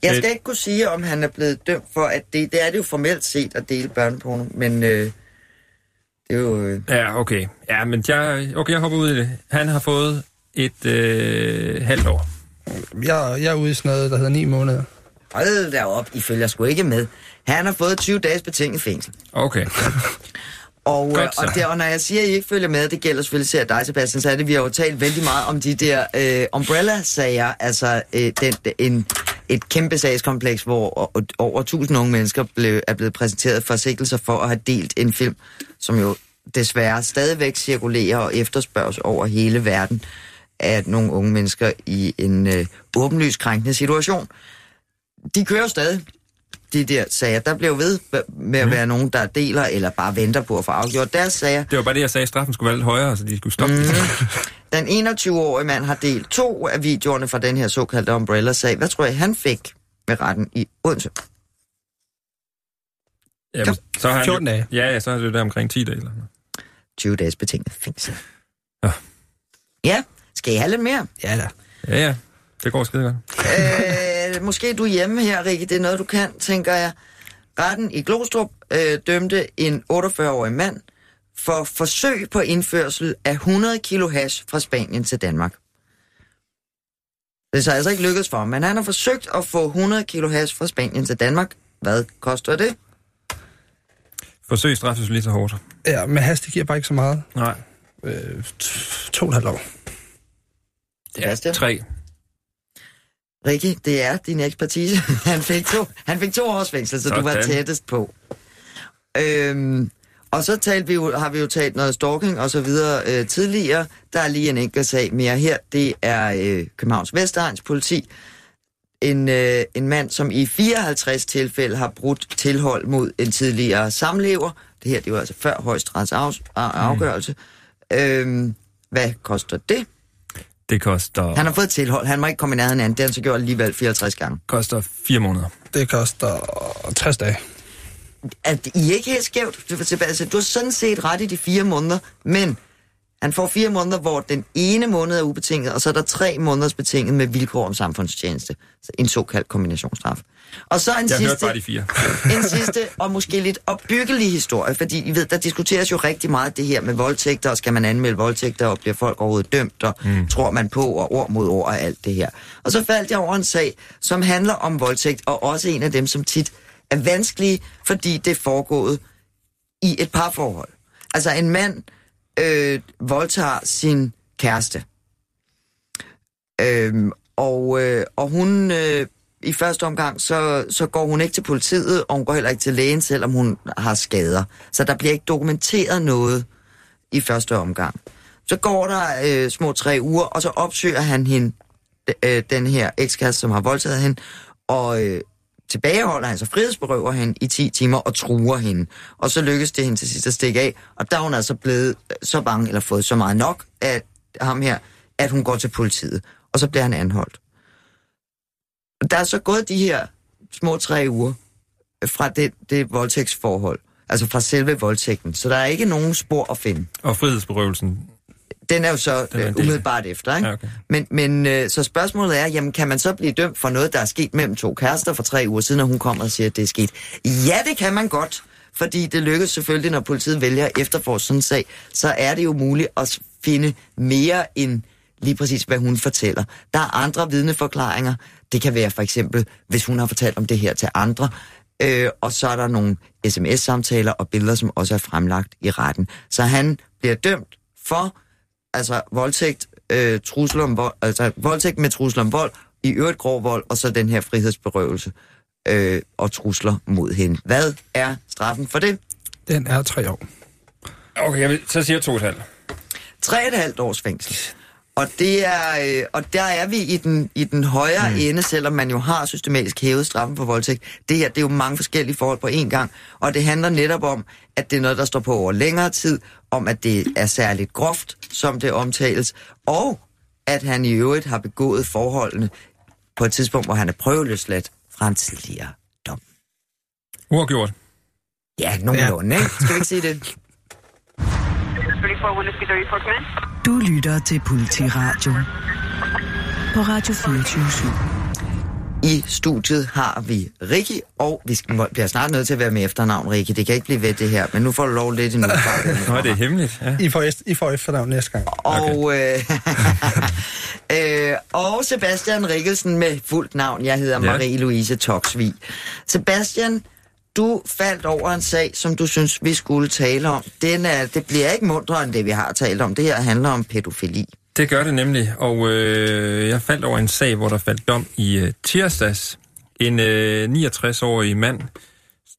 Jeg skal ikke kunne sige, om han er blevet dømt for, at det, det er det jo formelt set at dele børneporno, men øh, det er jo... Øh, Ja, okay. Ja, men jeg, okay, jeg hopper ud i det. Han har fået et øh, halvt år. Jeg, jeg er ude i sådan noget, der hedder ni måneder. hold da op, I følger sgu ikke med. Han har fået 20 dages betinget fængsel. Okay. Og, øh, Godt så. og, der, og når jeg siger, at I ikke følger med, det gælder selvfølgelig dig, Sebastian, så er det, vi har jo talt vældig meget om de der øh, umbrella-sager, altså øh, den, en, et kæmpe sagskompleks, hvor over 1000 unge mennesker blev, er blevet præsenteret for sigtelser for at have delt en film, som jo desværre stadigvæk cirkulerer og efterspørges over hele verden af nogle unge mennesker i en øh, åbenlyst krænkende situation. De kører stadig. de der sager, der bliver ved med at være nogen, der deler eller bare venter på at få afgjort deres sager. Det var bare det, jeg sagde, at straffen skulle være lidt højere, så de skulle stoppe mm. Den 21-årige mand har delt to af videoerne fra den her såkaldte Umbrella-sag. Hvad tror jeg, han fik med retten i Odense? Jamen, så har han 14 jo- dage. Ja, ja, så er det der omkring 10 dage. Eller noget. 20 dages betinget fængsel. Ja. Ja, skal I have lidt mere? Ja da. Ja, ja. Det går skide godt. øh, måske du er hjemme her, Rikke. Det er noget, du kan, tænker jeg. Retten i Glostrup øh, dømte en 48-årig mand for forsøg på indførsel af 100 kilo hash fra Spanien til Danmark. Det er så altså ikke lykkedes for ham, men han har forsøgt at få 100 kilo hash fra Spanien til Danmark. Hvad koster det? Forsøg straffes lige så hårdt. Ja, men hast, det giver bare ikke så meget. Nej. Øh, to og et halvt år. Sebastian? Tre. Rikke, det er din ekspertise. [laughs] Han fik to, han fik to års fængsel, så Sådan. du var tættest på. Øhm, og så talte vi jo, har vi jo talt noget stalking og så videre øh, tidligere. Der er lige en enkelt sag mere her. Det er øh, Københavns Vestegns politi. En, øh, en mand, som i 54 tilfælde har brudt tilhold mod en tidligere samlever. Det her, det var altså før højesterets af, afgørelse. Øhm, hvad koster det? Det koster, Han har fået tilhold. Han må ikke komme i nærheden af den. Det har han så gjort alligevel 54 gange. koster fire måneder. Det koster 60 dage. At I er ikke helt skævt, du, Sebastian. Du har sådan set ret i de fire måneder, men han får fire måneder, hvor den ene måned er ubetinget, og så er der tre måneders betinget med vilkår om samfundstjeneste. Så en såkaldt kombinationsstraf. Og så en Jeg sidste, bare de fire. [laughs] en sidste og måske lidt opbyggelig historie, fordi I ved, der diskuteres jo rigtig meget det her med voldtægter, og skal man anmelde voldtægter, og bliver folk overhovedet dømt, og mm. tror man på, og ord mod ord og alt det her. Og så faldt jeg over en sag, som handler om voldtægt, og også en af dem, som tit er vanskelige, fordi det er foregået i et parforhold. Altså en mand øh, voldtager sin kæreste. Øhm, og, øh, og hun, øh, i første omgang, så, så går hun ikke til politiet, og hun går heller ikke til lægen, selvom hun har skader. Så der bliver ikke dokumenteret noget i første omgang. Så går der øh, små tre uger, og så opsøger han hende, øh, den her ekskæreste, som har voldtaget hende, og øh, tilbageholder altså frihedsberøver hende i 10 timer og truer hende. Og så lykkes det hende til sidst at stikke af, og der er hun altså blevet øh, så bange, eller fået så meget nok af ham her, at hun går til politiet, og så bliver han anholdt. Der er så gået de her små tre uger øh, fra det, det voldtægtsforhold, altså fra selve voldtægten, så der er ikke nogen spor at finde. Og frihedsberøvelsen. Den er jo så Den er øh, del. umiddelbart efter, ikke? Ja, okay. Men, men øh, så spørgsmålet er, jamen kan man så blive dømt for noget, der er sket mellem to kærester for tre uger siden, og hun kommer og siger, at det er sket? Ja, det kan man godt, fordi det lykkes selvfølgelig, når politiet vælger at efterforske sådan en sag, så er det jo muligt at finde mere end lige præcis, hvad hun fortæller. Der er andre vidneforklaringer. Det kan være for eksempel, hvis hun har fortalt om det her til andre, øh, og så er der nogle sms-samtaler og billeder, som også er fremlagt i retten. Så han bliver dømt for altså voldtægt, øh, trusler om vold, altså voldtægt med trusler om vold, i øvrigt grov vold, og så den her frihedsberøvelse øh, og trusler mod hende. Hvad er straffen for det? Den er tre år. Okay, jeg vil, så siger jeg to og et halvt. Tre og et halvt års fængsel. Og, det er, øh, og der er vi i den, i den højere mm. ende, selvom man jo har systematisk hævet straffen for voldtægt. Det her, det er jo mange forskellige forhold på én gang, og det handler netop om, at det er noget, der står på over længere tid, om at det er særligt groft, som det omtales, og at han i øvrigt har begået forholdene på et tidspunkt, hvor han er prøveløsladt fra en tidligere dom. Uafgjort. Ja, nogenlunde, ikke? [laughs] Skal vi ikke sige det? Du lytter til Politiradio på Radio 24 I studiet har vi Rikke, og vi skal, bliver snart nødt til at være med efternavn, Rikke. Det kan ikke blive ved det her, men nu får du lov lidt endnu. [laughs] Nå, er det hemmeligt. Ja. I får, I får efternavn næste gang. Og, øh, [laughs] øh, og Sebastian Rikkelsen med fuldt navn. Jeg hedder Ja. Marie-Louise Toksvig. Sebastian, du faldt over en sag, som du synes, vi skulle tale om. Den er, det bliver ikke mundre end det, vi har talt om. Det her handler om pædofili. Det gør det nemlig, og øh, jeg faldt over en sag, hvor der faldt dom i øh, tirsdags. En øh, 69-årig mand,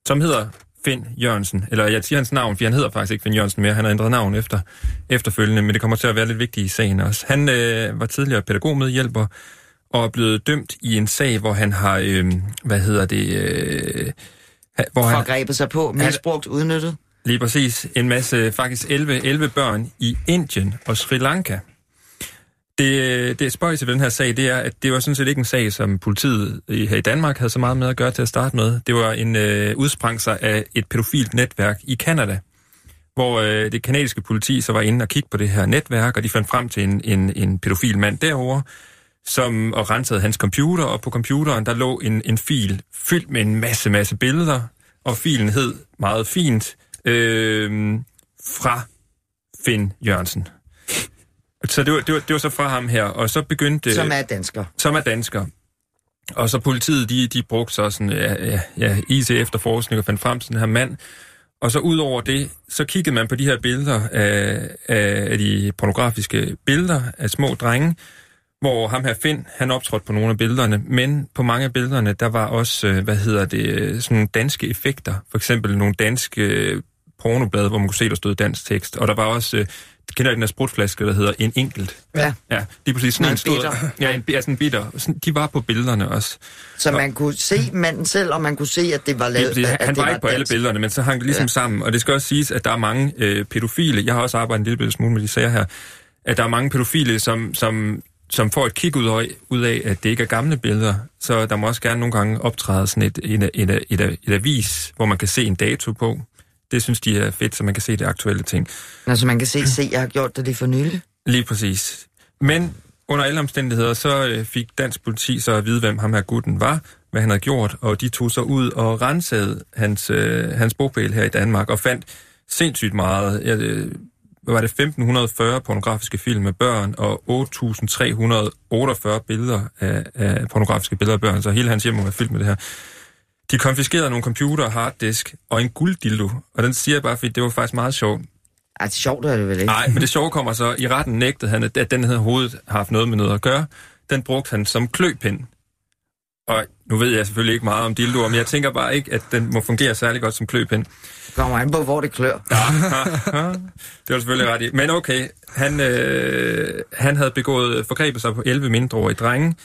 som hedder Finn Jørgensen, eller jeg siger hans navn, for han hedder faktisk ikke Finn Jørgensen mere, han har ændret navn efter, efterfølgende, men det kommer til at være lidt vigtigt i sagen også. Han øh, var tidligere pædagogmedhjælper, og er blevet dømt i en sag, hvor han har, øh, hvad hedder det, øh, hvor han, Forgrebet sig på, misbrugt, udnyttet. lige præcis, en masse, faktisk 11, 11 børn i Indien og Sri Lanka. Det, det spøjs i den her sag, det er, at det var sådan set ikke en sag, som politiet her i Danmark havde så meget med at gøre til at starte med. Det var en øh, udsprang sig af et pædofilt netværk i Kanada, hvor øh, det kanadiske politi så var inde og kigge på det her netværk, og de fandt frem til en, en, en pædofil mand derovre, som og rensede hans computer, og på computeren der lå en, en fil fyldt med en masse, masse billeder, og filen hed meget fint øh, fra Finn Jørgensen. Så det var, det, var, det var så fra ham her, og så begyndte... Som er dansker. som er dansker. Og så politiet, de, de brugte så sådan, ja, ja, ja IT efterforskning og fandt frem til den her mand. Og så ud over det, så kiggede man på de her billeder af, af, af de pornografiske billeder af små drenge, hvor ham her Finn, han optrådte på nogle af billederne, men på mange af billederne, der var også, øh, hvad hedder det, sådan nogle danske effekter. For eksempel nogle danske øh, pornoblade, hvor man kunne se, der stod dansk tekst. Og der var også, øh, kender I den her sprutflaske, der hedder en enkelt? Ja. Ja, lige præcis. Sådan en en stod, bitter. ja, en, ja, sådan en bitter. Sådan, de var på billederne også. Så man kunne se manden selv, og man kunne se, at det var lavet... præcis. at Han det var ikke på alle dansk. billederne, men så hang det ligesom ja. Sammen. Og det skal også siges, at der er mange øh, pædofile, jeg har også arbejdet en lille smule med de sager her, at der er mange pædofile, som, som, som får et kig ud af, ud af, at det ikke er gamle billeder. Så der må også gerne nogle gange optræde sådan et, et, et, et, et, et avis, hvor man kan se en dato på. Det synes de er fedt, så man kan se det aktuelle ting. Altså man kan se, se, jeg har gjort det lige for nylig. Lige præcis. Men under alle omstændigheder, så øh, fik dansk politi så at vide, hvem ham her gutten var, hvad han havde gjort, og de tog så ud og rensede hans, øh, hans bopæl her i Danmark, og fandt sindssygt meget. Ja, øh, hvad var det 1540 pornografiske film med børn, og 8348 billeder af, af pornografiske billeder af børn, så hele hans hjem være fyldt med det her. De konfiskerede nogle computer, harddisk og en gulddildo, og den siger jeg bare, fordi det var faktisk meget sjovt. Altså sjovt er det vel ikke? Nej, men det sjove kommer så, i retten nægtede han, at den havde overhovedet haft noget med noget at gøre. Den brugte han som kløpind. Og nu ved jeg selvfølgelig ikke meget om dildoer, men jeg tænker bare ikke, at den må fungere særlig godt som kløpind. Kommer an på, hvor det klør. [laughs] Det var selvfølgelig ret i. Men okay, han, øh, han havde begået forgrebet sig på 11 mindreårige drenge.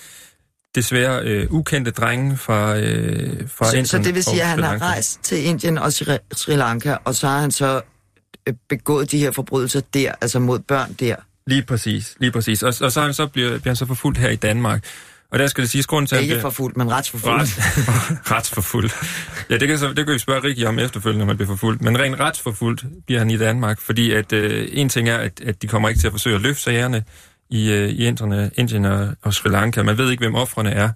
Desværre øh, ukendte drenge fra, øh, fra Så, Indien så det vil sige, at han har rejst til Indien og Sri, Sri Lanka, og så har han så øh, begået de her forbrydelser der, altså mod børn der. Lige præcis, lige præcis. Og, og så, han så bliver, bliver han så forfulgt her i Danmark. Og der skal det siges, grunden til, Ikke for fuldt, men retsforfulgt. Ret, retsforfulgt. [laughs] Ja, det kan, så, det kan vi spørge Rikki om efterfølgende, når man bliver forfulgt. Men rent retsforfulgt bliver han i Danmark, fordi at, øh, en ting er, at, at de kommer ikke til at forsøge at løfte sagerne i, øh, i Indien, Indien og, og Sri Lanka. Man ved ikke, hvem offrene er.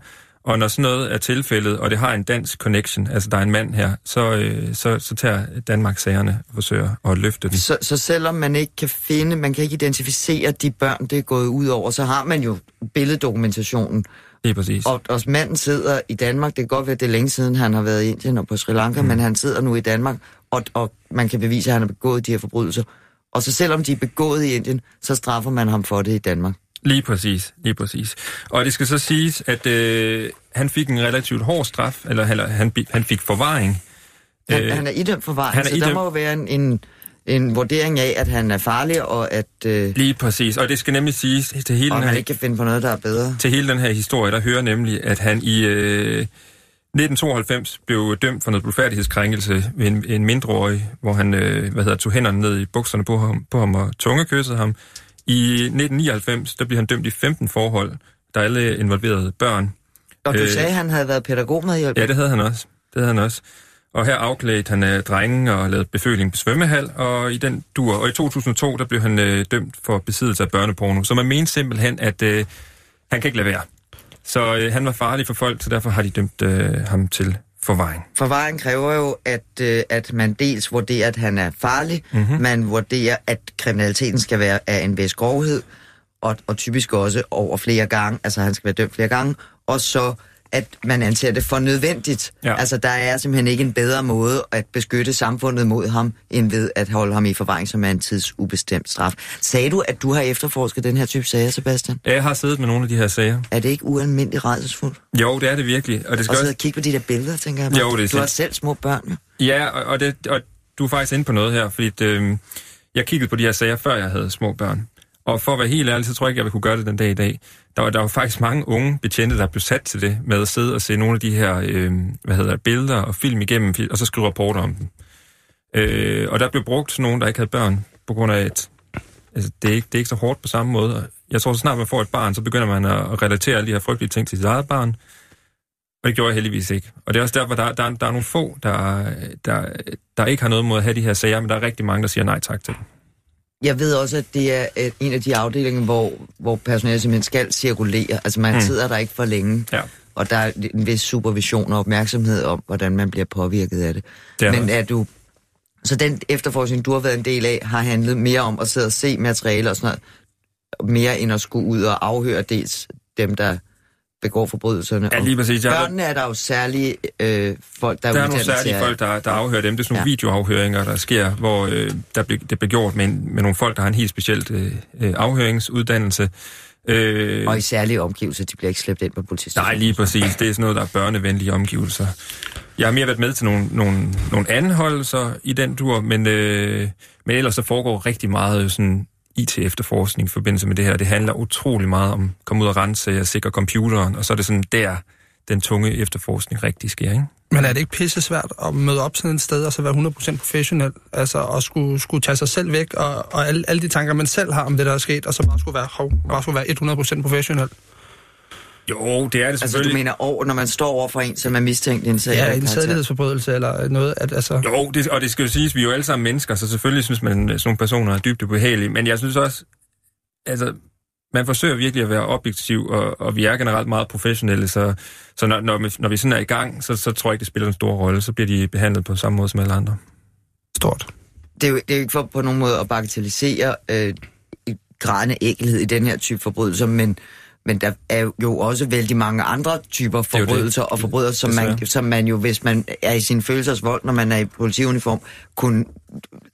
Og når sådan noget er tilfældet, og det har en dansk connection, altså der er en mand her, så, øh, så, så tager Danmark sagerne og forsøger at løfte dem. Så, så selvom man ikke kan finde, man kan ikke identificere de børn, det er gået ud over, så har man jo billeddokumentationen. Lige præcis. Og, og manden sidder i Danmark, det kan godt være, det er længe siden, han har været i Indien og på Sri Lanka, mm. men han sidder nu i Danmark, og, og man kan bevise, at han har begået de her forbrydelser. Og så selvom de er begået i Indien, så straffer man ham for det i Danmark. Lige præcis, lige præcis. Og det skal så siges, at øh, han fik en relativt hård straf, eller, han, bi- han fik forvaring. Han, Øh, han er idømt forvaring, han er så der idømt- må jo være en, en, en vurdering af, at han er farlig, og at øh, Lige præcis, og det skal nemlig siges til hele, og den her, ikke kan finde på noget, der er bedre. til hele den her historie, der hører nemlig, at han i øh, 1992 blev dømt for noget blodfærdighedskrænkelse ved en, en mindreårig, hvor han øh, hvad hedder, tog hænderne ned i bukserne på ham, på ham og tungekyssede ham. I 1999, der blev han dømt i 15 forhold, der alle involverede børn. Og du Øh, sagde, at han havde været pædagogmedhjælp. Ja, det havde han også. Det havde han også. Og her afklædte han øh, drengen og lavede beføling på svømmehal, og i den dur. Og i 2002, der blev han øh, dømt for besiddelse af børneporno. Så man mente simpelthen, at øh, han kan ikke lade være. Så øh, han var farlig for folk, så derfor har de dømt øh, ham til forvaring. Forvaring kræver jo, at, øh, at man dels vurderer, at han er farlig, Mhm. mm-hmm. man vurderer, at kriminaliteten skal være af en vis grovhed, og, og typisk også over flere gange, altså han skal være dømt flere gange, og så at man anser det for nødvendigt. Ja. Altså der er simpelthen ikke en bedre måde at beskytte samfundet mod ham, end ved at holde ham i forvaring, som er en tidsubestemt straf. Sagde du, at du har efterforsket den her type sager, Sebastian? Ja, Jeg har siddet med nogle af de her sager. Er det ikke ualmindeligt rejsesfuldt? Jo, det er det virkelig. Og det Og skal sidde også... og kigge på de der billeder, tænker jeg. Jo, det er du har selv små børn. Ja, og, og, det, og du er faktisk inde på noget her, fordi øh, jeg kiggede på de her sager, før jeg havde små børn. Og for at være helt ærlig, så tror jeg ikke, jeg vil kunne gøre det den dag i dag. Der var, der var faktisk mange unge betjente, der blev sat til det, med at sidde og se nogle af de her øh, hvad hedder det, billeder og film igennem, og så skrive rapporter om dem. Øh, og der blev brugt nogen, der ikke havde børn, på grund af, at altså, det, er ikke, det er ikke så hårdt på samme måde. Jeg tror, så snart man får et barn, så begynder man at relatere alle de her frygtelige ting til sit eget barn. Og det gjorde jeg heldigvis ikke. Og det er også derfor, der, der, der er nogle få, der, der, der ikke har noget mod at have de her sager, men der er rigtig mange, der siger nej tak til dem. Jeg ved også, at det er øh, en af de afdelinger, hvor, hvor personalet simpelthen skal cirkulere. Altså man Mm. sidder der ikke for længe, Ja, og der er en vis supervision og opmærksomhed om, hvordan man bliver påvirket af det. det Men Men, er du... Så den efterforskning, du har været en del af, har handlet mere om at sidde og se materiale og sådan noget, mere end at skulle ud og afhøre dels dem, der begår forbrydelserne. ja, lige præcis. Jeg, børnene er der jo særlige øh, folk, der er der er nogle særlige folk, der, der afhører dem. Det er sådan nogle Ja. videoafhøringer, der sker, hvor øh, der bliver, det bliver gjort med, med nogle folk, der har en helt specielt øh, øh, afhøringsuddannelse. Øh, Og i særlige omgivelser, de bliver ikke slæbt ind på politistationen. Nej, lige præcis. Det er sådan noget, der er børnevenlige omgivelser. Jeg har mere været med til nogle, nogle, nogle anholdelser i den tur, men, øh, men ellers så foregår rigtig meget sådan IT-efterforskning i forbindelse med det her. Det handler utrolig meget om at komme ud og rense og sikre computeren, og så er det sådan der, den tunge efterforskning rigtig sker, ikke? Men er det ikke pisse svært at møde op sådan et sted og så være 100% professionel? Altså at skulle, skulle tage sig selv væk og, og alle, alle de tanker, man selv har om det, der er sket, og så bare skulle være, hov, bare skulle være 100% professionel? Jo, det er det Altså, du selvfølgelig. mener over, når man står over for en, som er mistænkt i en sag? Ja, en sædelighedsforbrydelse eller noget, at altså... Jo, det, og det skal jo siges, vi er jo alle sammen mennesker, så selvfølgelig synes man, at sådan nogle personer er dybt ubehagelige. Men jeg synes også, altså, man forsøger virkelig at være objektiv, og, og vi er generelt meget professionelle, så, så når, når, vi, når vi sådan er i gang, så, så tror jeg ikke, det spiller en stor rolle. Så bliver de behandlet på samme måde som alle andre. Stort. det, er jo, det er jo ikke for på nogen måde at bagatellisere øh, graden af ækelhed i den her type forbrydelser, men, men der er jo også vældig mange andre typer er forbrydelser og forbrydelser, som man, som man jo, hvis man er i sin følelsers vold, når man er i politiuniform, kunne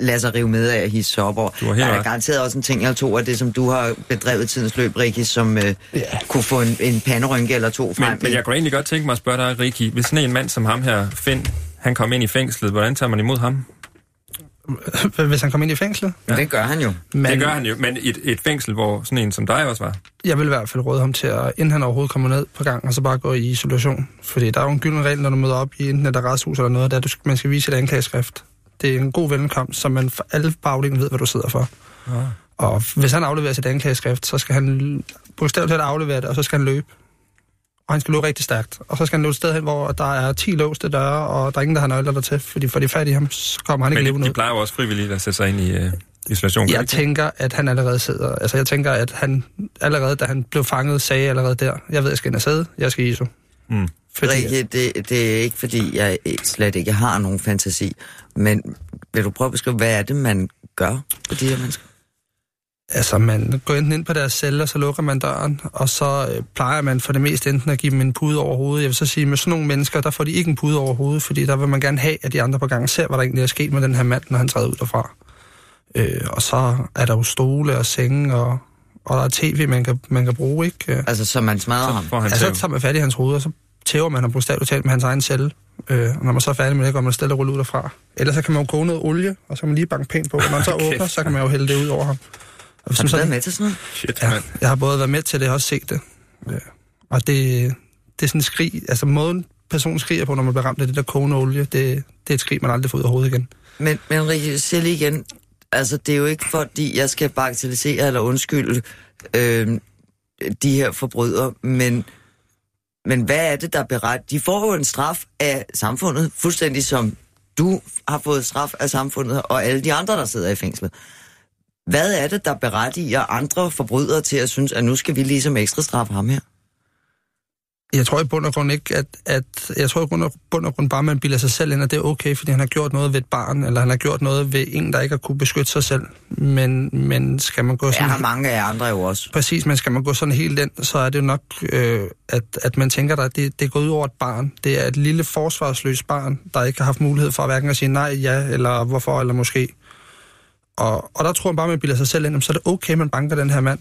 lade sig rive med af at hisse op over. Der er ret. garanteret også en ting eller to af det, som du har bedrevet tidens løb, Rikke, som øh, Ja. kunne få en, en panderynke eller to frem. Men, men jeg kunne egentlig godt tænke mig at spørge dig, Riki, hvis sådan en mand som ham her, Finn, han kom ind i fængslet, hvordan tager man imod ham? Hvis han kom ind i fængslet. Men det gør han jo. Men Det gør han jo, men et, et fængsel, hvor sådan en som dig også var. jeg vil i hvert fald råde ham til at, inden han overhovedet kommer ned på gang, og så bare gå i isolation. Fordi der er jo en gylden regel, når du møder op i enten et retshus eller noget, der du, skal- man skal vise et anklageskrift. Det er en god velkomst, så man for alle på afdelingen ved, hvad du sidder for. Ah. Og hvis han afleverer sit anklageskrift, så skal han bogstaveligt talt aflevere det, og så skal han løbe. Og han skal løbe rigtig stærkt. Og så skal han løbe et sted hen, hvor der er 10 låste døre, og der er ingen, der har nøgler der til. Fordi får de fat i ham, så kommer han ikke Men levende de, ud. de plejer jo også frivilligt at sætte sig ind i øh, isolation. Jeg tænker, at han allerede sidder... Altså, jeg tænker, at han allerede, da han blev fanget, sagde allerede der, jeg ved, jeg skal ind og sidde, jeg skal ISO. Mm. Fordi, Rikke, det, det er ikke fordi, jeg slet ikke har nogen fantasi, men vil du prøve at beskrive, hvad er det, man gør på de her mennesker? Altså, man går enten ind på deres celle, og så lukker man døren, og så øh, plejer man for det meste enten at give dem en pude over hovedet. Jeg vil så sige, med sådan nogle mennesker, der får de ikke en pude over hovedet, fordi der vil man gerne have, at de andre på gangen ser, hvad der egentlig er sket med den her mand, når han træder ud derfra. Øh, og så er der jo stole og senge, og, og der er tv, man kan, man kan bruge, ikke? Øh, Altså, så man smadrer ham? Så han Altså, så tager man fat i hans hoved, og så tæver man ham bogstaveligt talt med hans egen celle. Øh, og når man så er færdig med det, går man stille og rulle ud derfra. Ellers så kan man jo koge noget olie, og så kan man lige banke pænt på. Når man så [laughs] Kæft, åbner, så kan man jo hælde det ud over ham. Og Har du så- været med til sådan noget? Shit, Ja, jeg har både været med til det og også set det. Ja. Og det, det er sådan en skrig, altså måden personen skriger på, når man bliver ramt af det der kogende olie, det, det er et skrig, man aldrig får ud af hovedet igen. Men, men Rikke, lige igen, altså, det er jo ikke fordi, jeg skal bagatellisere eller undskylde øh, de her forbrydere, men, men hvad er det, der beret? De får jo en straf af samfundet, fuldstændig som du har fået straf af samfundet, og alle de andre, der sidder i fængslet. Hvad er det, der berettiger andre forbrydere til at synes, at nu skal vi ligesom ekstra straffe ham her? Jeg tror i bund og grund ikke, at, at jeg tror i bund og, bund og grund bare, at man bilder sig selv ind, at det er okay, fordi han har gjort noget ved et barn, eller han har gjort noget ved en, der ikke har kunne beskytte sig selv. Men, men skal man gå Ja, sådan... har mange af andre jo også. Præcis, men skal man gå sådan helt ind, så er det jo nok, øh, at, at man tænker, at det, det er gået ud over et barn. Det er et lille forsvarsløst barn, der ikke har haft mulighed for hverken at sige nej, ja, eller hvorfor, eller måske. Og, og der tror jeg bare, man bilder sig selv ind, så er det okay, man banker den her mand.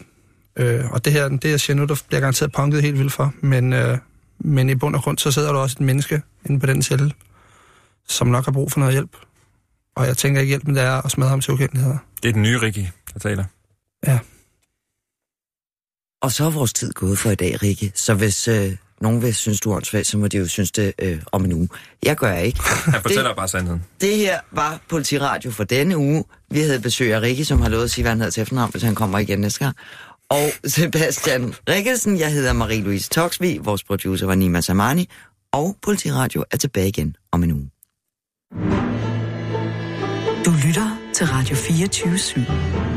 Øh, og det her, det jeg siger nu, der bliver garanteret punket helt vildt for. Men, øh, men i bund og grund, så sidder der også et menneske inde på den celle, som nok har brug for noget hjælp. Og jeg tænker ikke, hjælpen det er at smadre ham til ukendeligheder. Det er den nye Rikki, der taler. Ja. Og så er vores tid gået for i dag, Rikke. Så hvis øh, nogen vil synes, du er åndssvagt, så må de jo synes det øh, om en uge. Jeg gør ikke. [laughs] Han fortæller bare sandheden. Det her var Politiradio for denne uge. Vi havde besøg af Rikke, som har lovet at sige, hvad han hedder til efternavn, hvis han kommer igen næste gang. Og [laughs] Sebastian Rikkelsen, jeg hedder Marie-Louise Toksvi, vores producer var Nima Samani, og Politiradio er tilbage igen om en uge. Du lytter til Radio 24 /7.